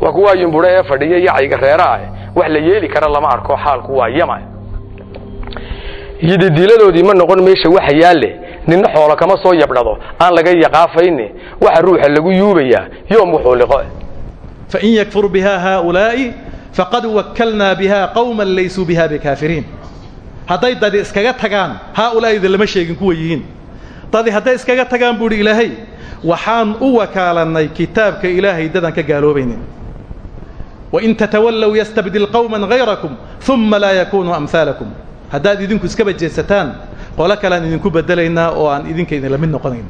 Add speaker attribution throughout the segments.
Speaker 1: waa kuwaa yumbuda ee fadhiya yacayga reeraah wax la yeeli kara lama arko xaalku waa yama yididiiladoodii ma noqon meesha waxa yaalle. Ninna xoolo kama soo yabdhado. Aan laga yaqaafayne. Waxa ruuxa lagu yuubayaa. Yoom wuxuu liqo.
Speaker 2: Fain yakfur bihaa haaulaa'i faqad wakalnaa bihaa qawman laysuu bihaa bikaafiriin hadday dadi iskaga tagaan haaulaa'ida lama sheegin kuwa yihiin. Dadi hadday iskaga tagaan buu ilaahay waxaan u wakaalannay kitaabka ilaahay dadan ka gaaloobaynin wain tatawallow yastabdil qowman hayrakum uma laa yakunuu amhaalakum haddaad idinku iskaba jeedsataan qolo kaleaan idinku bedelaynaa oo aan idinka idinla mid noqonayn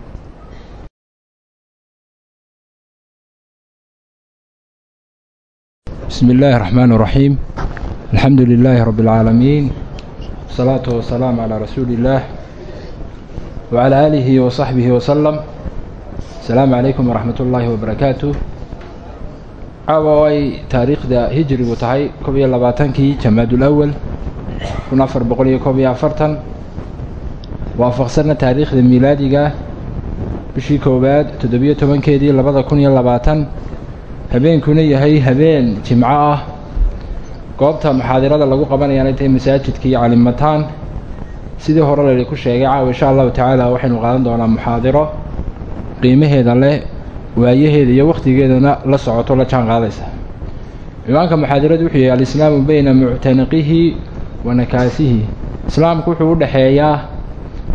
Speaker 3: bismi illaahi raxmaan raxiim alxamdu lilaahi rabbi alcaalamiin wasalaatu wasalaamu calaa rasuuli illaah wacalaa aalihi wasaxbihi wasalam asalaamu calaykum waraxmat ullaahi wabarakaatuh caawa ay taariikhda hijrigu tahay koob iyo labaatankii jamaadulawal kun afar boqol iyo iyo afartan. Waafaqsanna taariikhda miilaadiga bishii koowaad toddobiyo tobankeedii labada kun labaatan. Habeenkuna yahay habeen jimco ah. Goobta muxaadarada lagu qabanayaanay tahay masaajidka iyo calimataan sidii hore ku sheegay caawa insha allahu tacaala waxaynu qaadan doonaa muxaadaro qiimaheeda leh waayaheeda iyo wakhtigeedana la socoto la jaan qaadaysa ciwaanka muxaadiradu wuxuu yahay alislaamu bayna muctaniqihi wa nakaasihi. Islaamku wuxuu u dhexeeyaa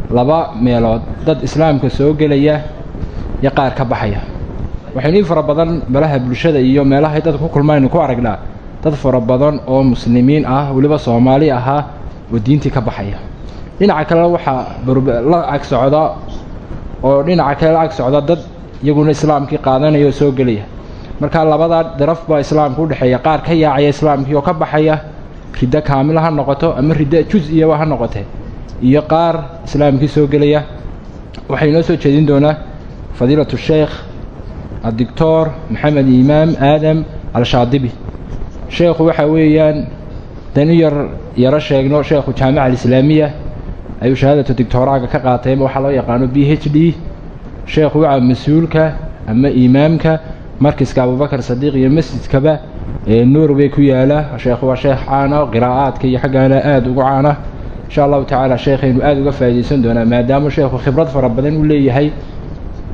Speaker 3: laba meelood. Dad islaamka soo gelaya iyo qaar ka baxaya. Waxaynu in fara badan balaha bulshada iyo meelahay dadka ku kulmaynu ku aragnaa. Dad fara badan oo muslimiin ah weliba soomaali ahaa oo diintii ka baxaya. Dhinaca kale waxaa la ag socda oo dhinaca kale la ag socda dad iyaguna islaamkii qaadanaya oo soo gelaya. Markaa labadaa daraf baa islaamka udhexeeya qaar ka yaacaya islaamkii oo ka baxaya riddo kaamil ha noqoto ama riddo juz-iyaba ha noqotee iyo qaar islaamkii soo gelaya. Waxay inoo soo jeedin doonaa fadiilatu sheekh addictor maxamed imaam aadam al-shaadibi sheekhu waxaa weeyaan danu yar yaro sheegno sheekhu jaamica alislaamiya. Ayuu shahaadatu dictooraga ka qaatay ama waxaa loo yaqaano b h d sheekhu waa mas'uulka ama imaamka markiska abubakar sadiiq iyo masjidkaba ee norway ku yaalla. Sheekhu waa sheekh caana qiraa'aadka iyo xaggaana aada ugu caana insha allahu tacaala sheekhaynu aada uga faa'iidaysan doonaa maadaama sheekhu khibrad fara badan u leeyahay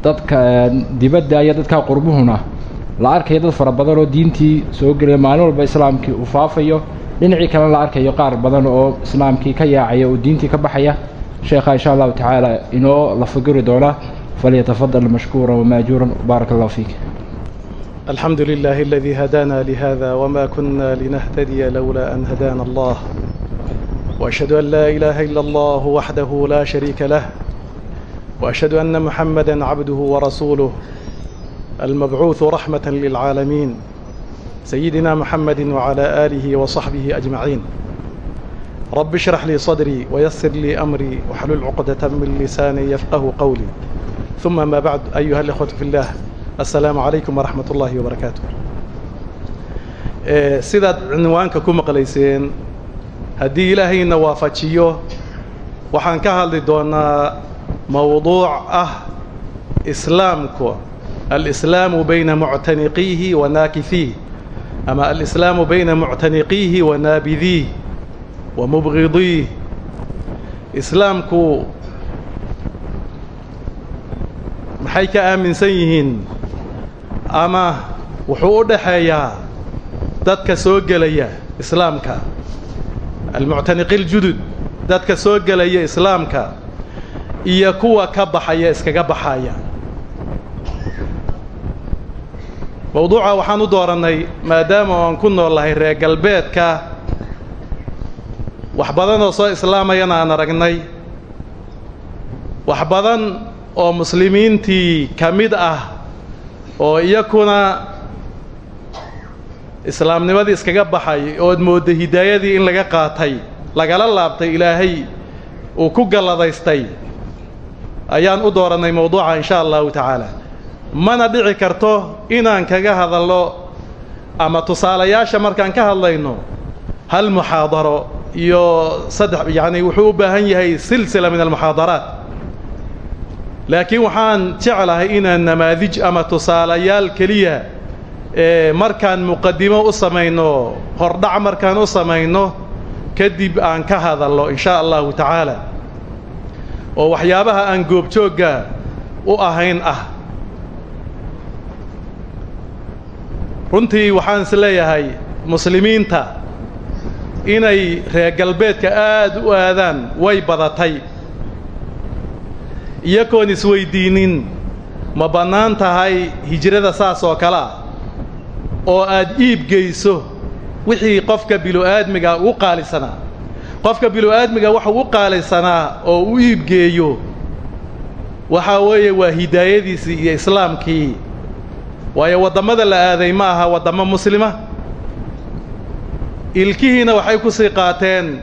Speaker 3: dadka dibadda iyo dadka qurbuhuna la arkayo dad fara badan oo diintii soo gelaya maalin walba islaamkii uu faafayo. Dhinacii kalena la arkayo qaar badan oo islaamkii ka yaacaya oo diintii ka baxaya. Sheekha insha allahu tacaala inoo la faguri doona فليتفضل مشكورا وماجورا بارك الله فيك
Speaker 2: الحمد لله الذي هدانا لهذا وما كنا لنهتدي لولا أن هدانا الله وأشهد أن لا إله إلا الله وحده لا شريك له وأشهد أن محمدا عبده ورسوله المبعوث رحمة للعالمين سيدنا محمد وعلى آله وصحبه أجمعين رب اشرح لي صدري ويسر لي أمري واحلل عقدة من لساني يفقه قولي ثم ما بعد أيها الإخوة في الله السلام عليكم ورحمة الله وبركاته sidaad cinwaanka ku maqlayseen haddii ilaahayna waafajiyo waxaan ka hadli doonaa mowduuc ah islaamku alislaamu bayna muctaniqiihi wa naakifiih ama alislaamu bayna muctaniqiihi wa naabidiih wa mubgidiih islaamku maxay ka aaminsan yihiin ama wuxuu u dhaxeeyaa dadka soo gelaya islaamka. Almuctaniqiiljudud dadka soo gelaya islaamka iyo kuwa ka baxaya iskaga baxaya. Mowduuca waxaan u doorannay maadaama aan ku noolnahay reer galbeedka wax badan oo soo islaamayana aan aragnay wax badan oo muslimiintii ka mid ah oo iyakuna islaamnimadii iskaga baxay ood moodda hidaayadii in laga qaatay lagala laabtay ilaahay uu ku galladaystay ayaan u doorannay mowduuca insha allahu tacaala. Mana dhici karto inaan kaga hadalno ama tusaalayaasha markaan ka hadlayno hal muxaadaro iyo saddex yacni wuxuu u baahan yahay silsila min almuxaadaraat laakiin waxaan jeclahay inaan namaadij ama tusaalayaal keliya markaan muqadimo u samayno hordhac markaan u samayno kadib aan ka hadalno in shaa allahu tacaala. Oo waxyaabaha aan goobjoogga u ahayn ah. Runtii waxaan is leeyahay muslimiinta inay reer galbeedka aada u aadaan way badatay iyagoon isweydiinnin ma bannaan tahay hijrada saas oo kale ah oo aad iib geyso wixii qofka bilu-aadmiga u qaalisanaa. Qofka bilu-aadmiga waxuu u qaalisanaa oo u iibgeeyo waxaa weeye waa hidaayadiisii iyo islaamkii. Waayo waddamada la aaday ma aha waddamo muslima. Ilkihiina waxay ku sii qaateen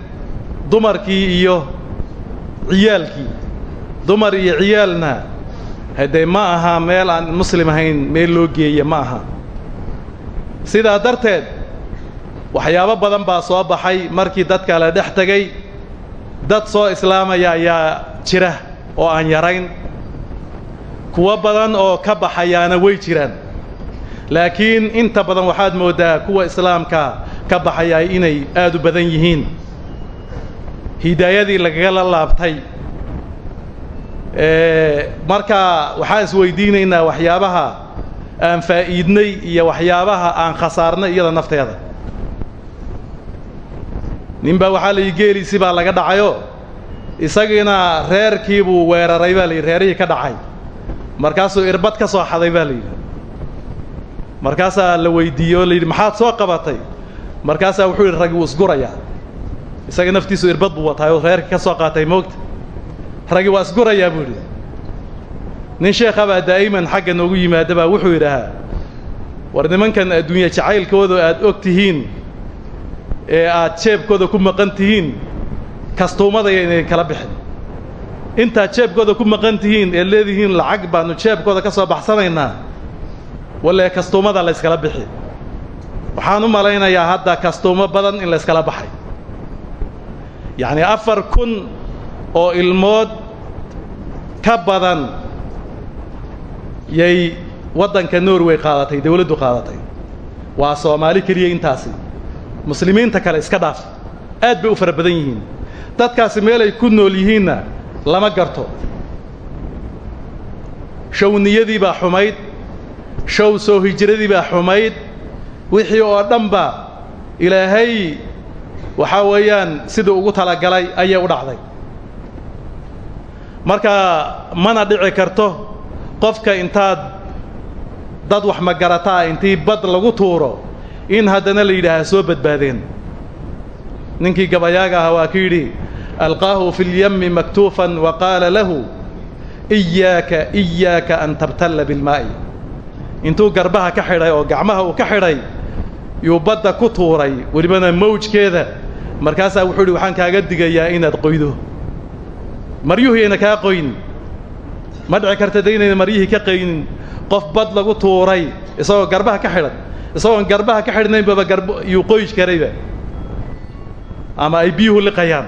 Speaker 2: dumarkii iyo ciyaalkii dumar iyo ciyaalna haddee ma aha meel aan muslim ahayn meel loo geeya ma aha. Sidaa darteed waxyaabo badan baa soo baxay markii dadka la dhex tegay. Dad soo islaamaya ayaa jira oo aan yarayn. Kuwo badan oo ka baxayaana way jiraan. Laakiin inta badan waxaad mooddaa kuwa islaamka ka baxaya inay aad u badan yihiin. Hidaayadii lagagala laabtay marka waxaan isweydiinaynaa waxyaabaha aan faa'iidnay iyo waxyaabaha aan khasaarnay iyada nafteeda. Ninbaa waxaa la yidhi geeliisii baa laga dhacayo. Isagiina reerkii buu weeraray baa la yidhi reerihii ka dhacay. Markaasuu irbad ka soo xaday baa la yidhi. Markaasaa la weydiiyey oo la yidhi maxaad soo qabatay? Markaasaa wuxuu yidhi ragi wuu isgurayaa isaga naftiisu irbad buu wataay oo reerkii ka soo qaatay moogta ragi waa isgurayaa buu yidhi. Nin sheekhabaa daa'iman xagga noogu yimaada baa wuxuu yidhaahaa war nimankan adduunya jacaylkooda aad og tihiin ee aad jeebkooda ku maqan tihiin kastuumadaya inayn kala bixin. Intaad jeebkooda ku maqan tihiin eed leedihiin lacag baannu jeebkooda ka soo baxsanaynaa walle kastuumada la yskala bixi. Waxaan u malaynayaa hadda kastuumo badan in la yskala baxay. Yacni afar kun oo ilmood ka badan yay waddanka norway qaadatay dawladdu qaadatay. Waa soomaali keliya intaasi. Muslimiinta kale iska dhaaf. Aad bay u fara badan yihiin. Dadkaasi meelay ku nool yihiinna lama garto. Showniyadii baa xumayd. Show soo hijradii baa xumayd. Wixii oo dhanba ilaahay waxaa weeyaan siduu ugu talagalay ayay u dhacday marka mana dhici karto qofka intaad dad wax magarataa intii bad lagu tuuro in haddana la yidhaaha soo badbaadeen. Ninkii gabayaaga ahaa waa ku yidhi alqaahu fi اlyami maktuufan wa qaala lahu iyaaka iyaaka an tabtalla bilmaa'i intuu garbaha ka xidhay oo gacmaha uu ka xidhay yuu badda ku tuuray welibana mawjkeeda. Markaasaa wuxuu yidhi waxaan kaaga digayaa inaad qoydo maryuhu yayna kaa qoyn. Ma dhici karta de inayna maryihii ka qaynin. Qof bad lagu tuuray isagoo garbaha ka xidhan. Isagoon garbaha ka xidhnaynbaba garb yuu qoy karayba. Ama ay biyuhu liqayaan.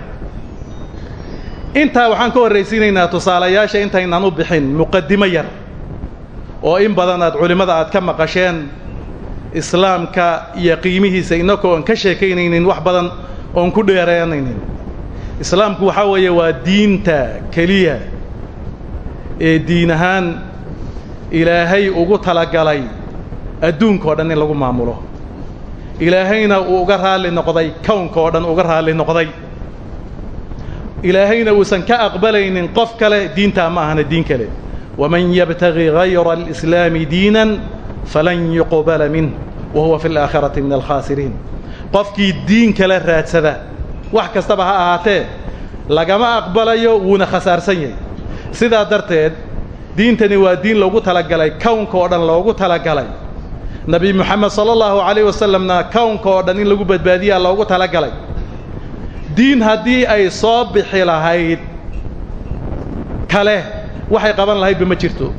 Speaker 2: Intaa waxaan ka horraysiinaynaa tusaalayaasha intaynaan u bixin muqaddimo yar oo in badan aad culimmada aad ka maqasheen islaamka iyo qiimihiisa innakoo oon ka sheekaynaynin wax badan oon ku dheeraanaynin islaamku waxaa weeye waa diinta keliya ee diin ahaan ilaahay ugu talagalay adduunka dhan in lagu maamulo. Ilaahayna uu uga raalli noqday kownka oo dhan uga raalli noqday. Ilaahayna uusan ka aqbalaynin qof kale diintaa ma ahana diin kale. Waman yabtagi gayra alislaami diinan falan yuqbala minh wa huwa fi alaakhirati min alkhaasiriin qofkii diin kale raadsada wax kastaba ha ahaatee lagama aqbalayo wuuna khasaarsan yahay. Sidaa darteed diintani waa diin loogu talagalay kownka oo dhan loogu talagalay. Nebi moxamed sala allahu calayh wasalamna kownka oo dhan in lagu badbaadiyaa loogu talagalay. Diin haddii ay soo bixi lahayd kale waxay qaban lahaydba ma jirto.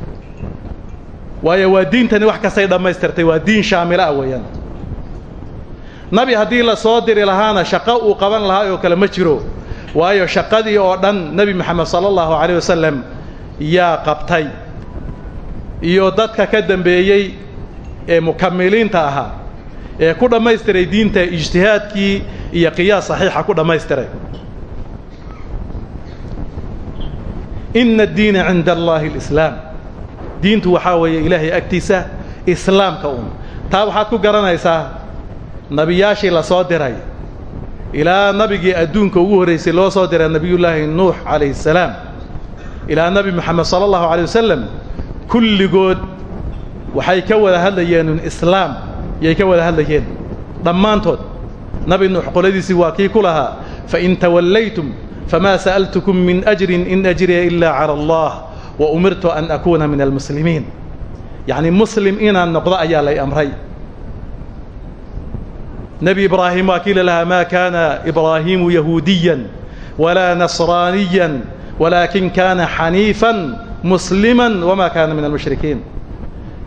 Speaker 2: Waayo waa diintani wax kastay dhammaystirtay waa diin shaamila ah weeyaan nabi haddii la soo diri lahaana shaqo uu qaban lahaa oo kale ma jiro. Waayo shaqadii oo dhan nebi moxamed sala allahu calayh wasalam yaa qabtay. Iyo dadka ka dambeeyey ee mukamiliinta ahaa ee ku dhammaystiray diinta ijtihaadkii iyo qiyaas saxiixa ku dhammaystiray. Ina addiina cinda allaahi alislaam. Diintu waxaa weeye ilaahay agtiisa islaamka un taa waxaad ku garanaysaa nebiyaashii la soo diray. Ilaa nabigii adduunka ugu horraysay loo soo diray nebiyullaahi nuux calayhi salaam. Ilaa nebi moxamed sala allahu calay wasalam kulligood waxay ka wada hadlayeen islaam yay ka wada hadlayeen. Dhammaantood nabi nuux qoladiisii waa kii ku lahaa fain tawallaytum famaa sa'altukum min ajrin in ajriya ilaa cala allah wa umirtu an akuuna min almuslimiin. Yacni muslim inaan noqdo ayaa lay amray nebi ibraahim waa kii la lahaa maa kaana ibraahiimu yahuudiyan walaa nasraaniyan walaakin kaana xaniifan musliman wamaa kaana min almushrikiin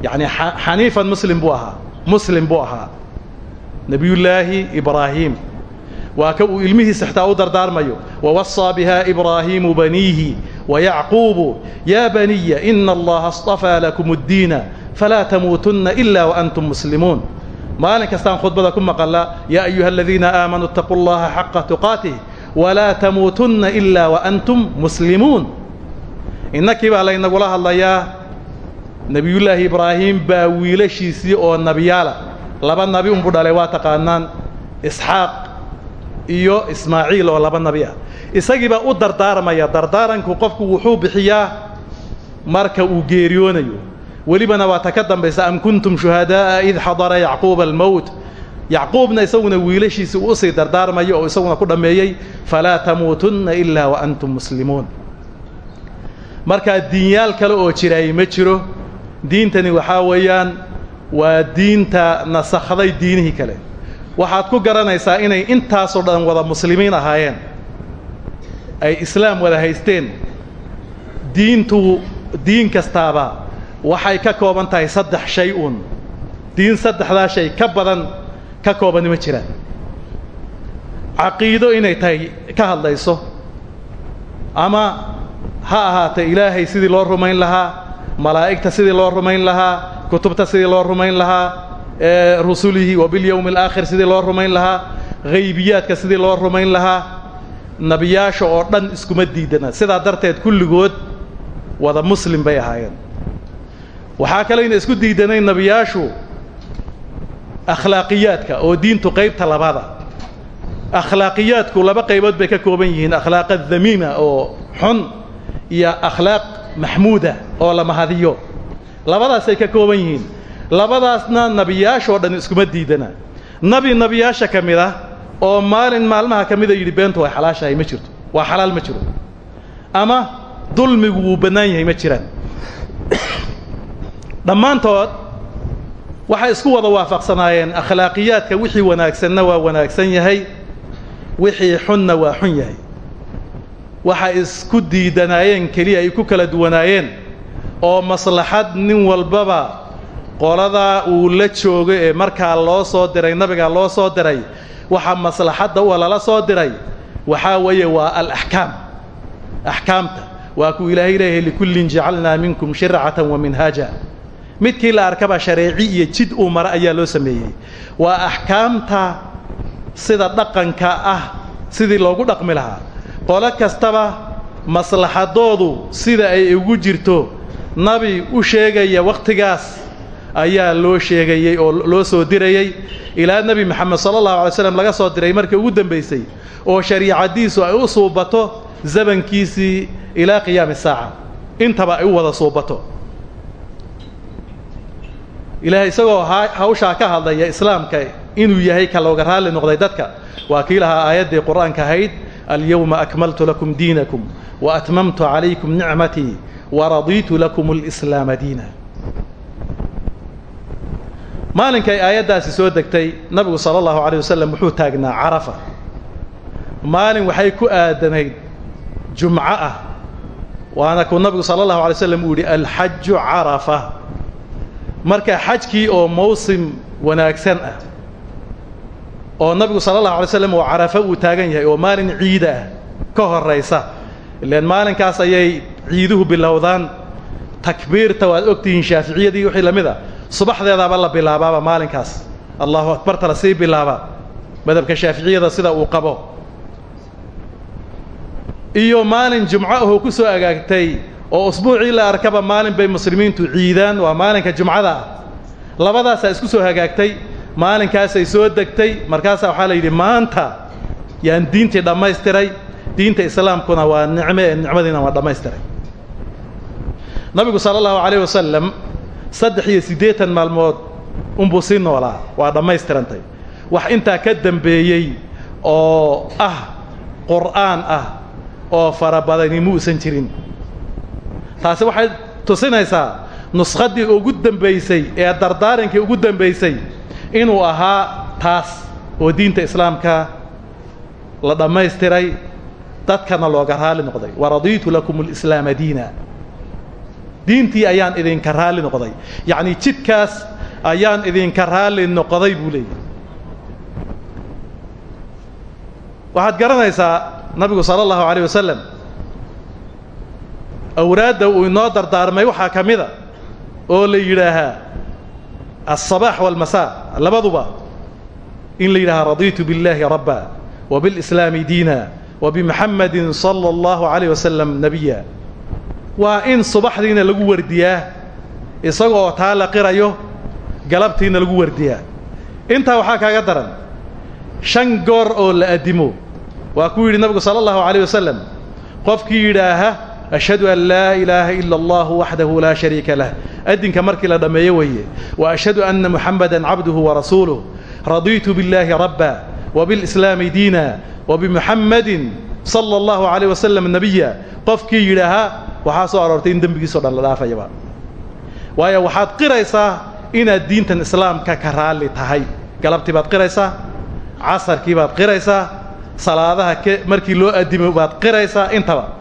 Speaker 2: yacni xaniifan muslim buu ahaa muslim buu ahaa nebiyullaahi ibraahiim waa ka uu ilmihiisa xitaa u dardaarmayo wawasaa biha ibraahiimu baniihi wayacquubu yaa baniya ina allaha astafaa lakum addiina falaa tamuutunna ila waantum muslimuun maalin kastaan khudbada ku maqalla yaa ayuha aladiina aamanuu اtaquu اllaha xaqa tuqaatih walaa tamuutunna ila waantum muslimuun. Innakii baa laynagula hadlayaa nebiyullaahi ibraahim baa wiilashiisii oo nebiyaala laba nabi unbuu dhalay waa taqaanaan isxaaq iyo ismaaciil oo laba nabi ah. Isagii baa u dardaarmaya dardaaranku qofku wuxuu bixiyaa marka uu geeriyoonayo welibana waa ta ka dambaysa am kuntum shuhadaa'a id xadara yacquuba almowt yacquubna isaguna wiilashiisii uu u sii dardaarmayo oo isaguna ku dhammeeyey falaa tamuutunna ilaa wa antum muslimuun. Markaa diinyaal kale oo jiraay ma jiro. Diintani waxaa weeyaan waa diinta nasakhday diinihii kale. Waxaad ku garanaysaa inay intaasoo dhan wada muslimiin ahaayeen. Ay islaam wada haysteen. Diintu diin kastaaba waxay ka kooban tahay saddex shay uun. Diin saddexdaa shay ka badan ka koobani ma jiraan. Caqiido inay tahay ka hadlayso. Ama ha ahaatee ilaahay sidii loo rumayn lahaa malaa'igta sidii loo rumayn lahaa kutubta sidii loo rumayn lahaa rusulihi wa bilyowmi alaakhir sidii loo rumayn lahaa haybiyaadka sidii loo rumayn lahaa nebiyaasha oo dhan iskuma diidana sidaa darteed kulligood wada muslim bay ahaayeen waxaa kalayna isku diidanayn nebiyaashu akhlaaqiyaadka oo diintu qaybta labada. Akhlaaqiyaadku laba qaybood bay ka kooban yihiin akhlaaqa damiima oo xun iyo akhlaaq maxmuuda oo la mahadiyo. Labadaasay ka kooban yihiin. Labadaasna nebiyaashoo dhan iskuma diidana. Nebi nebiyaasha ka mid ah oo maalin maalmaha ka mida yidhi beentu way xalaashahay ma jirto. Waa xalaal ma jiro. Ama dulmigu wuu bannaan yahay ma jiraan dhammaantood waxay isku wada waafaqsanaayeen akhlaaqiyaadka wixii wanaagsanna waa wanaagsan yahay wixii xunna waa xun yahay. Waxay isku diidanaayeen keliya ay ku kala duwanaayeen oo maslaxad nin walbaba qoladaa uu la joogo ee markaa loo soo diray nabiga loo soo diray waxa maslaxadda u lala soo diray waxaa weeye waa alaxkaam. Axkaamta waa kuu ilaahay leeyahay likullin jacalnaa minkum shircatan wa minhaaja midkii la arkaba shareeci iyo jid uu mara ayaa loo sameeyey. Waa axkaamta sida dhaqanka ah sidii loogu dhaqmi lahaa. Qolo kastaba maslaxadoodu sida ay ugu jirto nabi u sheegaya wakhtigaas ayaa loo sheegayey oo loo soo dirayey. Ilaa nebi moxamed sala allahu alay slam laga soo diray markii ugu dambaysay oo shariicadiisu ay u suubato zamankiisii ilaa qiyaami saaca. Intaba ay u wada suubato ilaahay isagoo hawshaa ka hadlaya islaamka inuu yahay ka looga raalli noqday dadka. Waa kii lahaa aayaddii qur'aanka ahayd alyawma akmaltu lakum diinakum wa atmamtu calaykum nicmatii wa radiitu lakum alislaama diina. Maalinkay aayaddaasi soo degtay nabigu sala allahu calayh wasalam wuxuu taagnaa carafa. Maalin waxay ku aadanayd jumco ah waana kuu nabigu sala allahu alay slam uu yidhi alxaju carafa marka xajkii oo mawsim wanaagsan ah oo nabigu sala allahu alay slam oo uu taagan yahay oo maalin ciida ah ka horaysa ilaan maalinkaas ayay ciiduhu bilowdaan. Takbiirta waad ogtihiin shaaficiyadii wixii la mid a subaxdeedaaba la bilaabaaba maalinkaas. Allahu akbarta la sii bilaabaa. Madhabka shaaficiyada sida uu qabo. Iyo maalin jumco ahoo ku soo agaagtay oo usbuucii la arkaba maalin bay muslimiintu ciidaan. Waa maalinka jumcada ah. Labadaasaa isku soo hagaagtay maalinkaasay soo degtay. Markaasaa waxaa la yidhi maanta yaan diintii dhammaystiray. Diinta islaamkuna waa nicme ee nicmadiina waa dhammaystiray. Nabigu sala allahu calayh wasalam saddex iyo siddeetan maalmood unbuu sii noolaa. Waa dhammaystirantay. Wax intaa ka dambeeyey oo ah qur'aan ah oo fara badani muusan jirin taasi waxay tusinaysaa nuskhadii ugu dambaysay ee dardaarankii ugu dambaysay inuu ahaa taas oo diinta islaamka la dhammaystiray dadkana looga raali noqday. Waradiitu lakum alislaama diina. Diintii ayaan idinka raalli noqday. Yacnii jidkaas ayaan idinka raalli noqday buu leeyahy waxaad garanaysaa nabigu sala allahu calayh wasalam awraadda uu inoo dardaarmay waxaa ka mida oo la yidhaahaa alsabaax walmasaa labaduba in la yidhahaa radiitu biاllaahi rabba wa bilislaami diina wa bimuxamadin sala allahu calayh wasalam nebiya waa in subaxdiina lagu wardiyaa isaga oo taa la qirayo galabtiina lagu wardiyaa. Intaa waxaa kaaga daran shan goor oo la adimo waa ku yidhi nabigu sala allahu calayh wasalam qofkii yidhaaha ashhadu an laa ilaaha ila allahu waxdahu laa shariika lah addinka markii la dhammeeyo weeye wa ashhadu anna muxammadan cabduhu warasuuluh radiitu billaahi rabba wa bilislaami diina wa bimuxammadin sala allahu calayh wasalam nebiya qofkii yidhaahaa waxaa soo aroortay in dembigiisao dhan la dhaafayaba waayo waxaad qiraysaa inaad diintan islaamka ka raalli tahay galabtii baad qiraysaa casarkii baad qiraysaa salaadaha markii loo addimo baad qiraysaa intaba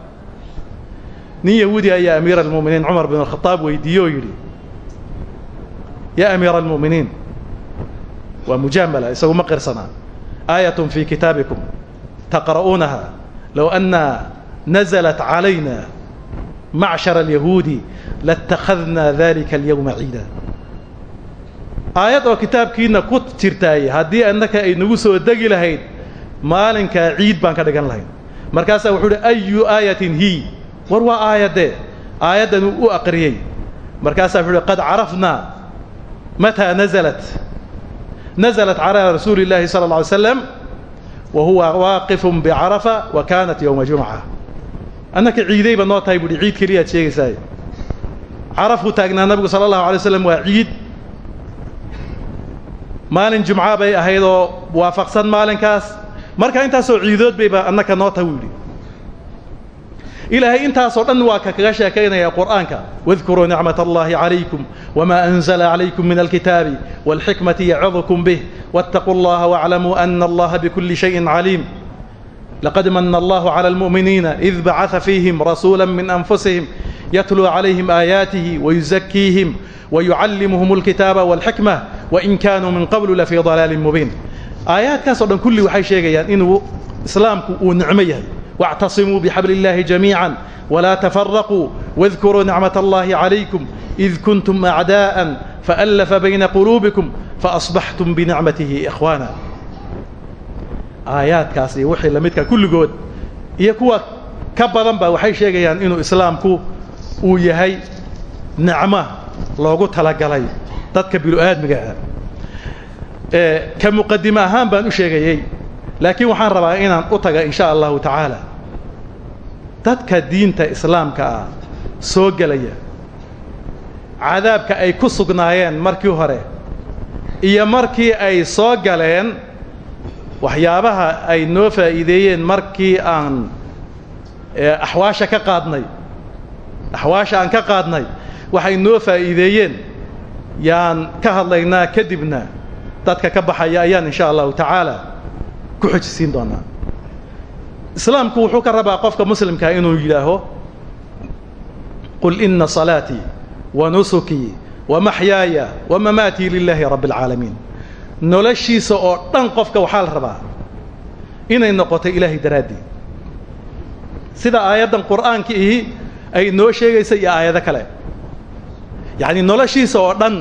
Speaker 2: nin yahuudi ayaa amiira almu'miniin cumar bin alkhadaab weydiiye oo yidhi yaa amiira almu'miniin waa mujaamala isagu ma qirsanaa. Aayatun fii kitaabikum taqra'uunaha low anna nazalat calayna macshara alyahuudi latakhadnaa dalika alyawma ciida aayad oo kitaabkiina ku jirtaay haddii annaka ay nagu soo degi lahayd maalinkaa ciid baan ka dhigan lahayd markaasaa wuxuu uhi ayu aayatin hi war waa aayaddee aayaddan uu u aqriyey. Markaasaa wuxuu uhi qad carafnaa mataa nazalat. Nazalat calaa rasuuli اllaahi sala اlla alay slam wa huwa waaqifun bicarafa wa kaanat yowma jumca annaka ciidayba noo tahay buuhi ciid keliyaad sheegaysaay carafuu taagnaa nabigu sala allahu alay slam waa ciid. Maalin jumca bay ahayd oo waafaqsan maalinkaas. Marka intaasoo ciidood bayba annaka noo tahay buu yidhi ilaahay intaasoo dhan waa ka kaga sheekaynaya qur'aanka wadkuruu nicmat allahi calaykum wma anzla calaykum min alkitaabi wاlxikmati yacidukum bih wاtaquu اllaha wاclamuu ana allaha bkuli shayin caliim laqad mana allahu clى اlmu'miniina id bacaa fiihim rasuula min anfusihim yatluu calayhim aayaatihi wayuzakiihim wayucallimuhum اlkitaaba wاlxikma wain kaanuu min qablu lafii dalaalin mubiin aayaadkaasoo dhan kulli waxay sheegayaan inuu islaamku uu nicmo yahay واعتصموا بحبل الله جميعا ولا تفرقوا واذكروا نعمة الله عليكم إذ كنتم أعداء فألف بين قلوبكم فأصبحتم بنعمته إخوانا آيات كاسي وحي لمدك كل قود يكوى كبضا با وحي شيئا إنه إسلامكو ويهي نعمة لوغو تلقلي تتكبلوا آدمك ka muqadime ahaan baan u sheegayey laakiin waxaan rabaa inaan u taga in sha allahu tacaala dadka diinta islaamka ah soo gelaya. Cadaabka ay ku sugnaayeen markii hore iyo markii ay soo galeen waxyaabaha ay noo faa'iideeyeen markii aan axwaasha ka qaadnay axwaasha aan ka qaadnay waxay noo faa'iideeyeen. Yaan ka hadlaynaa kadibna dadka ka baxaya ayaan in sha allahu tacaala ku xojisiin doonaa islaamku wuxuu ka rabaa qofka muslimkaa inuu yidhaaho qul ina salaatii wa nusukii wa maxyaaya wa mamaatii lilaahi rabbi اlcaalamiin noloshiisa oo dhan qofka waxaa la rabaa inay noqoto ilaahay daraaddii sida aayaddan qur'aanka ihi ay noo sheegaysa iyo aayado kale. Yacnii noloshiisa oo dhan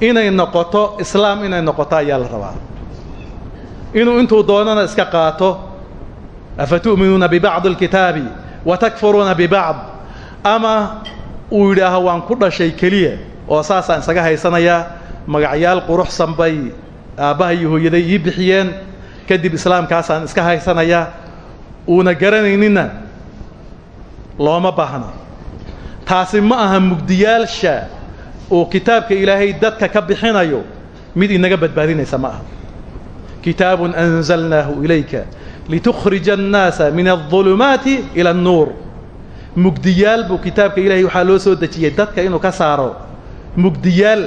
Speaker 2: inay noqoto islaam inay noqoto ayaa la rabaa. Inuu intuu doonana iska qaato afatu'minuuna bibacdi alkitaabi wa takfuruuna bibacd ama uu yidhaaho waan ku dhashay keliya oo saasaan isaga haysanayaa magacyaal quruxsan bay aabbaha iyo hooyaday ii bixiyeen kadib islaamkaasaan iska haysanayaa uuna garanaynina looma baahna taasi ma aha mugdiyaalsha uu kitaabka ilaahay dadka ka bixinayo mid inaga badbaadinaysa ma aha kitaabun anzalnaahu ilayka litukhrija annaasa min aldulumaati ila annuur mugdiyaal buu kitaabka ilaahay waxaa loo soo dejiyey dadka inuu ka saaro mugdiyaal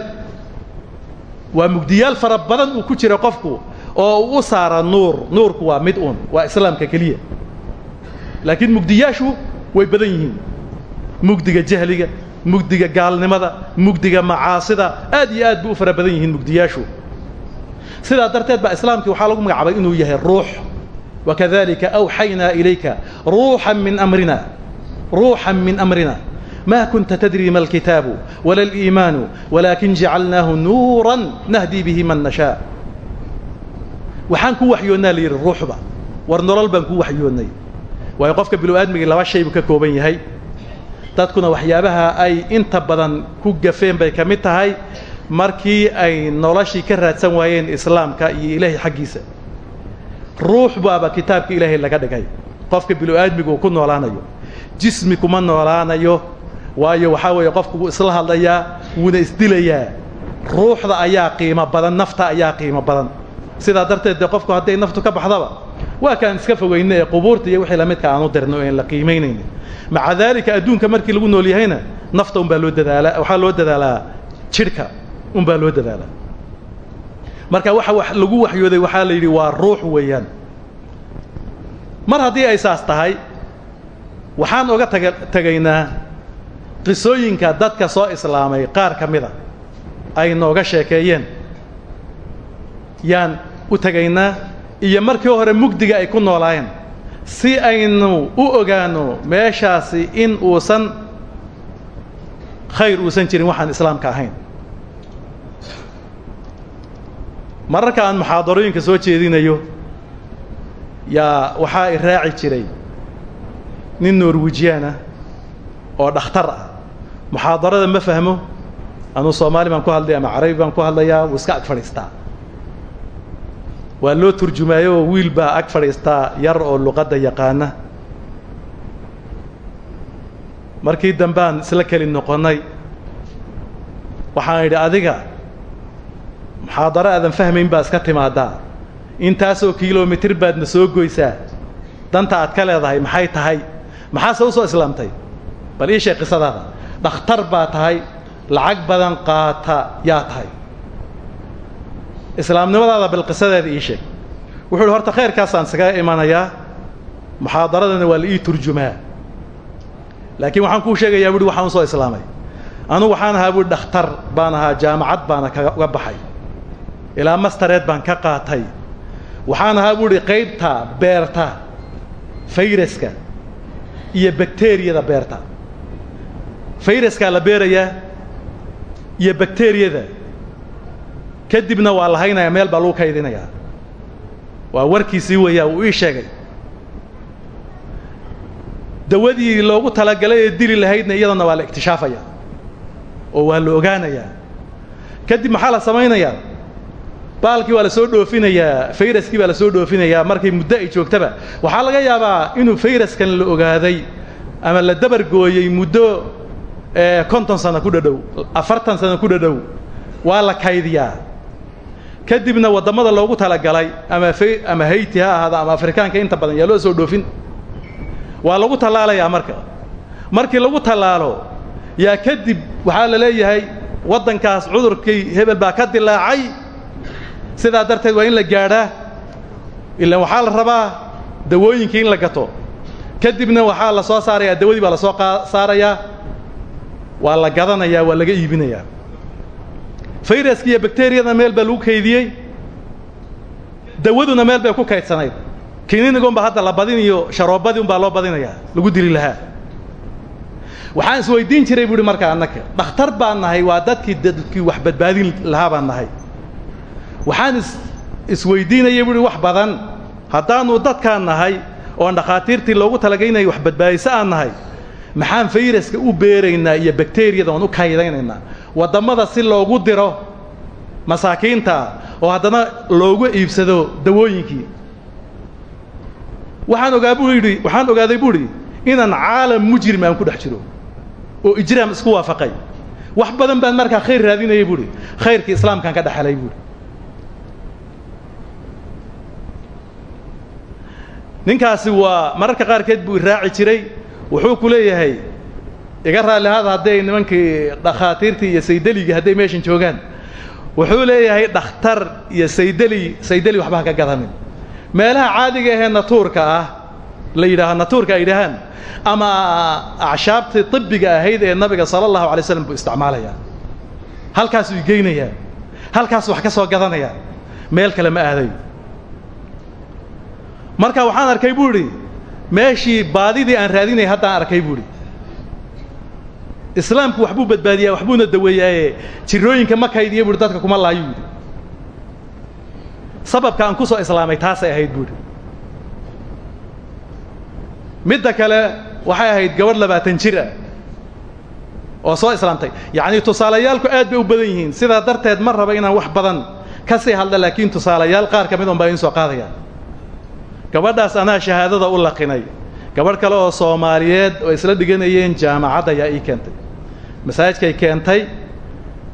Speaker 2: waa mugdiyaal fara badan uu ku jira qofku oo uu u saara nuur nuurku waa mid uun waa islaamka keliya laakiin mugdiyaashu way badan yihiin mugdiga jahliga mugdiga gaalnimada mugdiga macaasida aad iyo aad buu u fara badan yihiin mugdiyaashu sidaa darteed baa islaamkii waxaa lagu magacaabay inuu yahay ruux wakadalika awxaynaa ilayka ruuxan min amrina ruuxan min amrina ma kunta tadri ma alkitaabu wala aliimaanu walaakin jacalnaahu nuuran nahdii bihi man nashaa waxaan ku waxyoonnaa la yidhi ruuxba war nolol baan ku waxyoonnay waayo qofka bilow-aadmigii laba shay buu ka kooban yahay dadkuna waxyaabaha ay inta badan ku gafeen bay ka mid tahay markii ay noloshii ka raadsan waayeen islaamka iyo ilaahay xaggiisa ruux baaba kitaabka ilaahay laga dhigay. Qofka bilow-aadmigu uu ku noolaanayo jismi kuma noolaanayo waayo waxaa weeye qofku isla hadlayaa wuuna isdilayaa. Ruuxda ayaa qiimo badan nafta ayaa qiimo badan. Sidaa darteed dee qofku hadday naftu ka baxdaba waa kaan iska fogayna ee qubuurta iyo wixii lamidka aanu dirno o aan la qiimaynaynin maca daalika adduunka markii lagu nool yahayna nafta unbaa loo dadaalaa waxaa loo dadaalaa jidhka unbaa loo dadaalaa marka waxa wax lagu waxyooday waxaa la yidhi waa ruux weeyaan. Mar haddii ay saas tahay waxaan oga taga tegaynaa qisooyinka dadka soo islaamay qaar ka mida ay nooga sheekeeyeen. Yaan u tegaynaa iyo markii hore mugdiga ay ku noolaayeen. Si aynu u ogaano meeshaasi in uusan khayr uusan jirin waxaan islaamka ahayn mararka aan muxaadarooyinka soo jeedinayo yaa waxaa i raaci jiray nin norwijiyaanah oo dhakhtar ah. Muxaadarada ma fahmo anuu soomaali baan ku hadlaya ama carabi baan ku hadlayaa wuu iska ag fadhiistaa. Waa loo turjumaayo wiil baa ag fadhiistaa yar oo luqadda yaqaana. Markii dambaan isla keli noqonnay waxaan idhi adiga muxaadaro aadan fahmayn baa iska timaadaa intaasoo kilomitir baadna soo goysaa danta aad ka leedahay maxay tahay? Maxaase u soo islaamtay? Bal ii sheeg qisadaada. Dhakhtar baa tahay. Lacag badan qaata yaa tahay. Islaamnimadaada bal qisadeeda ii sheeg. Wuxuu uhi horta khayrkaasaan iskaga imanayaa muxaadaradana waa la ii turjumaa. Laakiin waxaan kuu sheegayaa buuhi waxaan u soo islaamay. Anugu waxaan ahaa buuhi dhakhtar baan ahaa jaamacad baana kaga baxay ilaa mastareed baan ka qaatay. Waxaan ahaa buuhi qaybta beerta fayraska iyo bakteriyada beerta. Fayraskaa la beerayaa iyo bakteriyada kadibna waa la haynayaa meel baa lagu kaydinayaa. Waa warkiisii weeyaa uu ii sheegay. Dawadii loogu talagalay ee dili lahaydna iyadana waa la iktishaafaya oo waa la ogaanayaa. Kadib maxaa la samaynayaa baalkii waa la soo dhoofinayaa fayraskii baa la soo dhoofinayaa markay muddo ay joogtaba. Waxaa laga yaabaa inuu fayraskan la ogaaday ama la dabargooyey muddo konton sano ku dhadhow afartan sano ku dhadhow waa la kaydiyaa kadibna waddamada loogu talagalay ama ama hayti ha ahaada ama afrikaanka inta badan yaa loo soo dhoofin waa lagu tallaalayaa marka. Markii lagu tallaalo yaa kadib waxaa la leeyahay waddankaas cudurkii hebel baa ka dilaacay sidaa darteed waa in la gaadhaa ilaan waxaa la rabaa dawooyinkii in la gato. Kadibna waxaa la soo saarayaa dawadii baa la soo saarayaa waa la gadanayaa waa laga iibinayaa. Fayraska iyo bakteriyada meel baa lagu kaydiyey. Dawaduna meel bay ku kaydsanayd. Kininigunba hadda la badinayo sharoobadii unbaa loo badinayaa lagu dili lahaa. Waxaan isweydiin jiray buuhi markaa annaka dhakhtar baan nahay waa dadkii dadkii wax badbaadin lahaa baan nahay waxaan is isweydiinayay buuhi wax badan. Haddaanu dadkaan nahay oon dhakhaatiirtii loogu talagaynaya wax badbaadiso aan nahay maxaan fayraska u beeraynaa iyo bakteriyada oon u kaydaynaynaa? Waddamada si loogu diro masaakiinta oo haddana loogu iibsado dawooyinkii. Waxaan ogaa buu waxaan ogaaday buu idhi inaan caalam mujrim aan ku dhex jiro oo ijraam isku waafaqay. Wax badan baan markaa khayr raadinayay buuhi khayrkii islaamkaan ka dhexelay buuhi ninkaasi waa mararka qaarkeed buu iraaci jiray. Wuxuu ku leeyahay iga raalli hada hadday nimankii dhakhaatiirtii iyo saydeligii hadday meeshan joogaan. Wuxuu leeyahay dhakhtar iyo saydeli saydeli waxba ha ka gadanin. Meelaha caadiga ahee natuurka ah la yidhaaho natuurka ay yidhaahaan ama acshaabtii طibbiga ahayd ee nabiga sala allahu alay slam buu isticmaalayaa halkaasuu igeynayaa halkaasuu wax ka soo gadanayaa meel kale ma aadayo marka waxaan arkay buu idhi meeshii baadidii aan raadinaya haddaan arkay buu idhi islaamku waxbuu badbaadiyaa waxbuuna daweeyaaye jirooyinka ma kaydiya buuhi dadka kuma laayuu yidhi. Sababka aan ku soo islaamay taasay ahayd buuhi midda kale waxay ahayd gabadh labaatan jir ah oo soo islaamtay. Yacnii tusaalayaalku aad bay u badan yihiin. Sidaa darteed ma raba inaan wax badan ka sii hadla laakiin tusaalayaal qaar ka mid un baa idiin soo qaadaya gabadhaas anaa shahaadada u laqinay. Gabadh kale oo soomaaliyeed oo isla dhiganayeen jaamacadda ayaa ii keentay. Masaajidkay keentay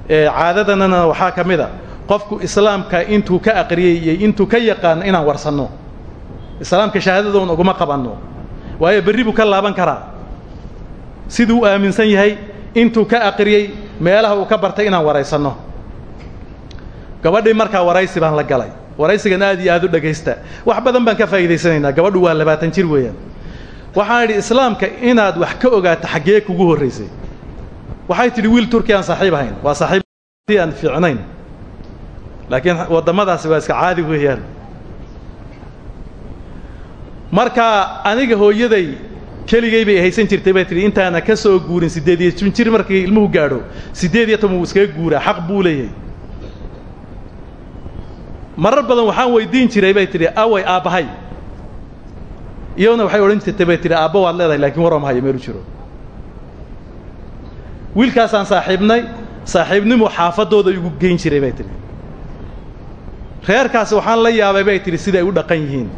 Speaker 2: caadadanana waxaa ka mid a qofku islaamka intuu ka aqriyey iyo intuu ka yaqaano inaan warsanno. Islaamka shahaadadoon uguma qabanno. Waayo berri buu ka laaban karaa. Siduu aaminsan yahay intuu ka aqriyey meelaha uu ka bartay inaan waraysanno. Gabadhii markaa waraysi baan la galay waraysigan aad iyo aad u dhegaysta wax badan baan ka faa'iidaysanaynaa gabadhu waa labaatan jir weeyaan. Waxaan idhi islaamka inaad wax ka ogaato xaggee kugu horraysay waxay tidhi wiil turki aan saaxiib ahayn. Waa saaxiib aan fiicnayn. Laakiin waddamadaasi waa iska caadi weeyaan. Marka aniga hooyaday keligay bay haysan jirtay bay tidhi intaana ka soo guurin siddeed iyo tun jir markii ilmuhu gaadho siddeed iyo toban wuu iskaga guuraa xaq buu leeyahay marar badan waxaan weydiin jiray bay tidhi away aabbahay iyaduna waxay odhan jirtay bay tidhi aabba waad leedahay lakiin waram hayo meelu jiro. Wiilkaasaan saaxiibnay saaxiibnimu xaafaddooda igu geyn jiray bay tidhi. Reerkaasi waxaan la yaabay bay tidhi sida ay u dhaqan yihiin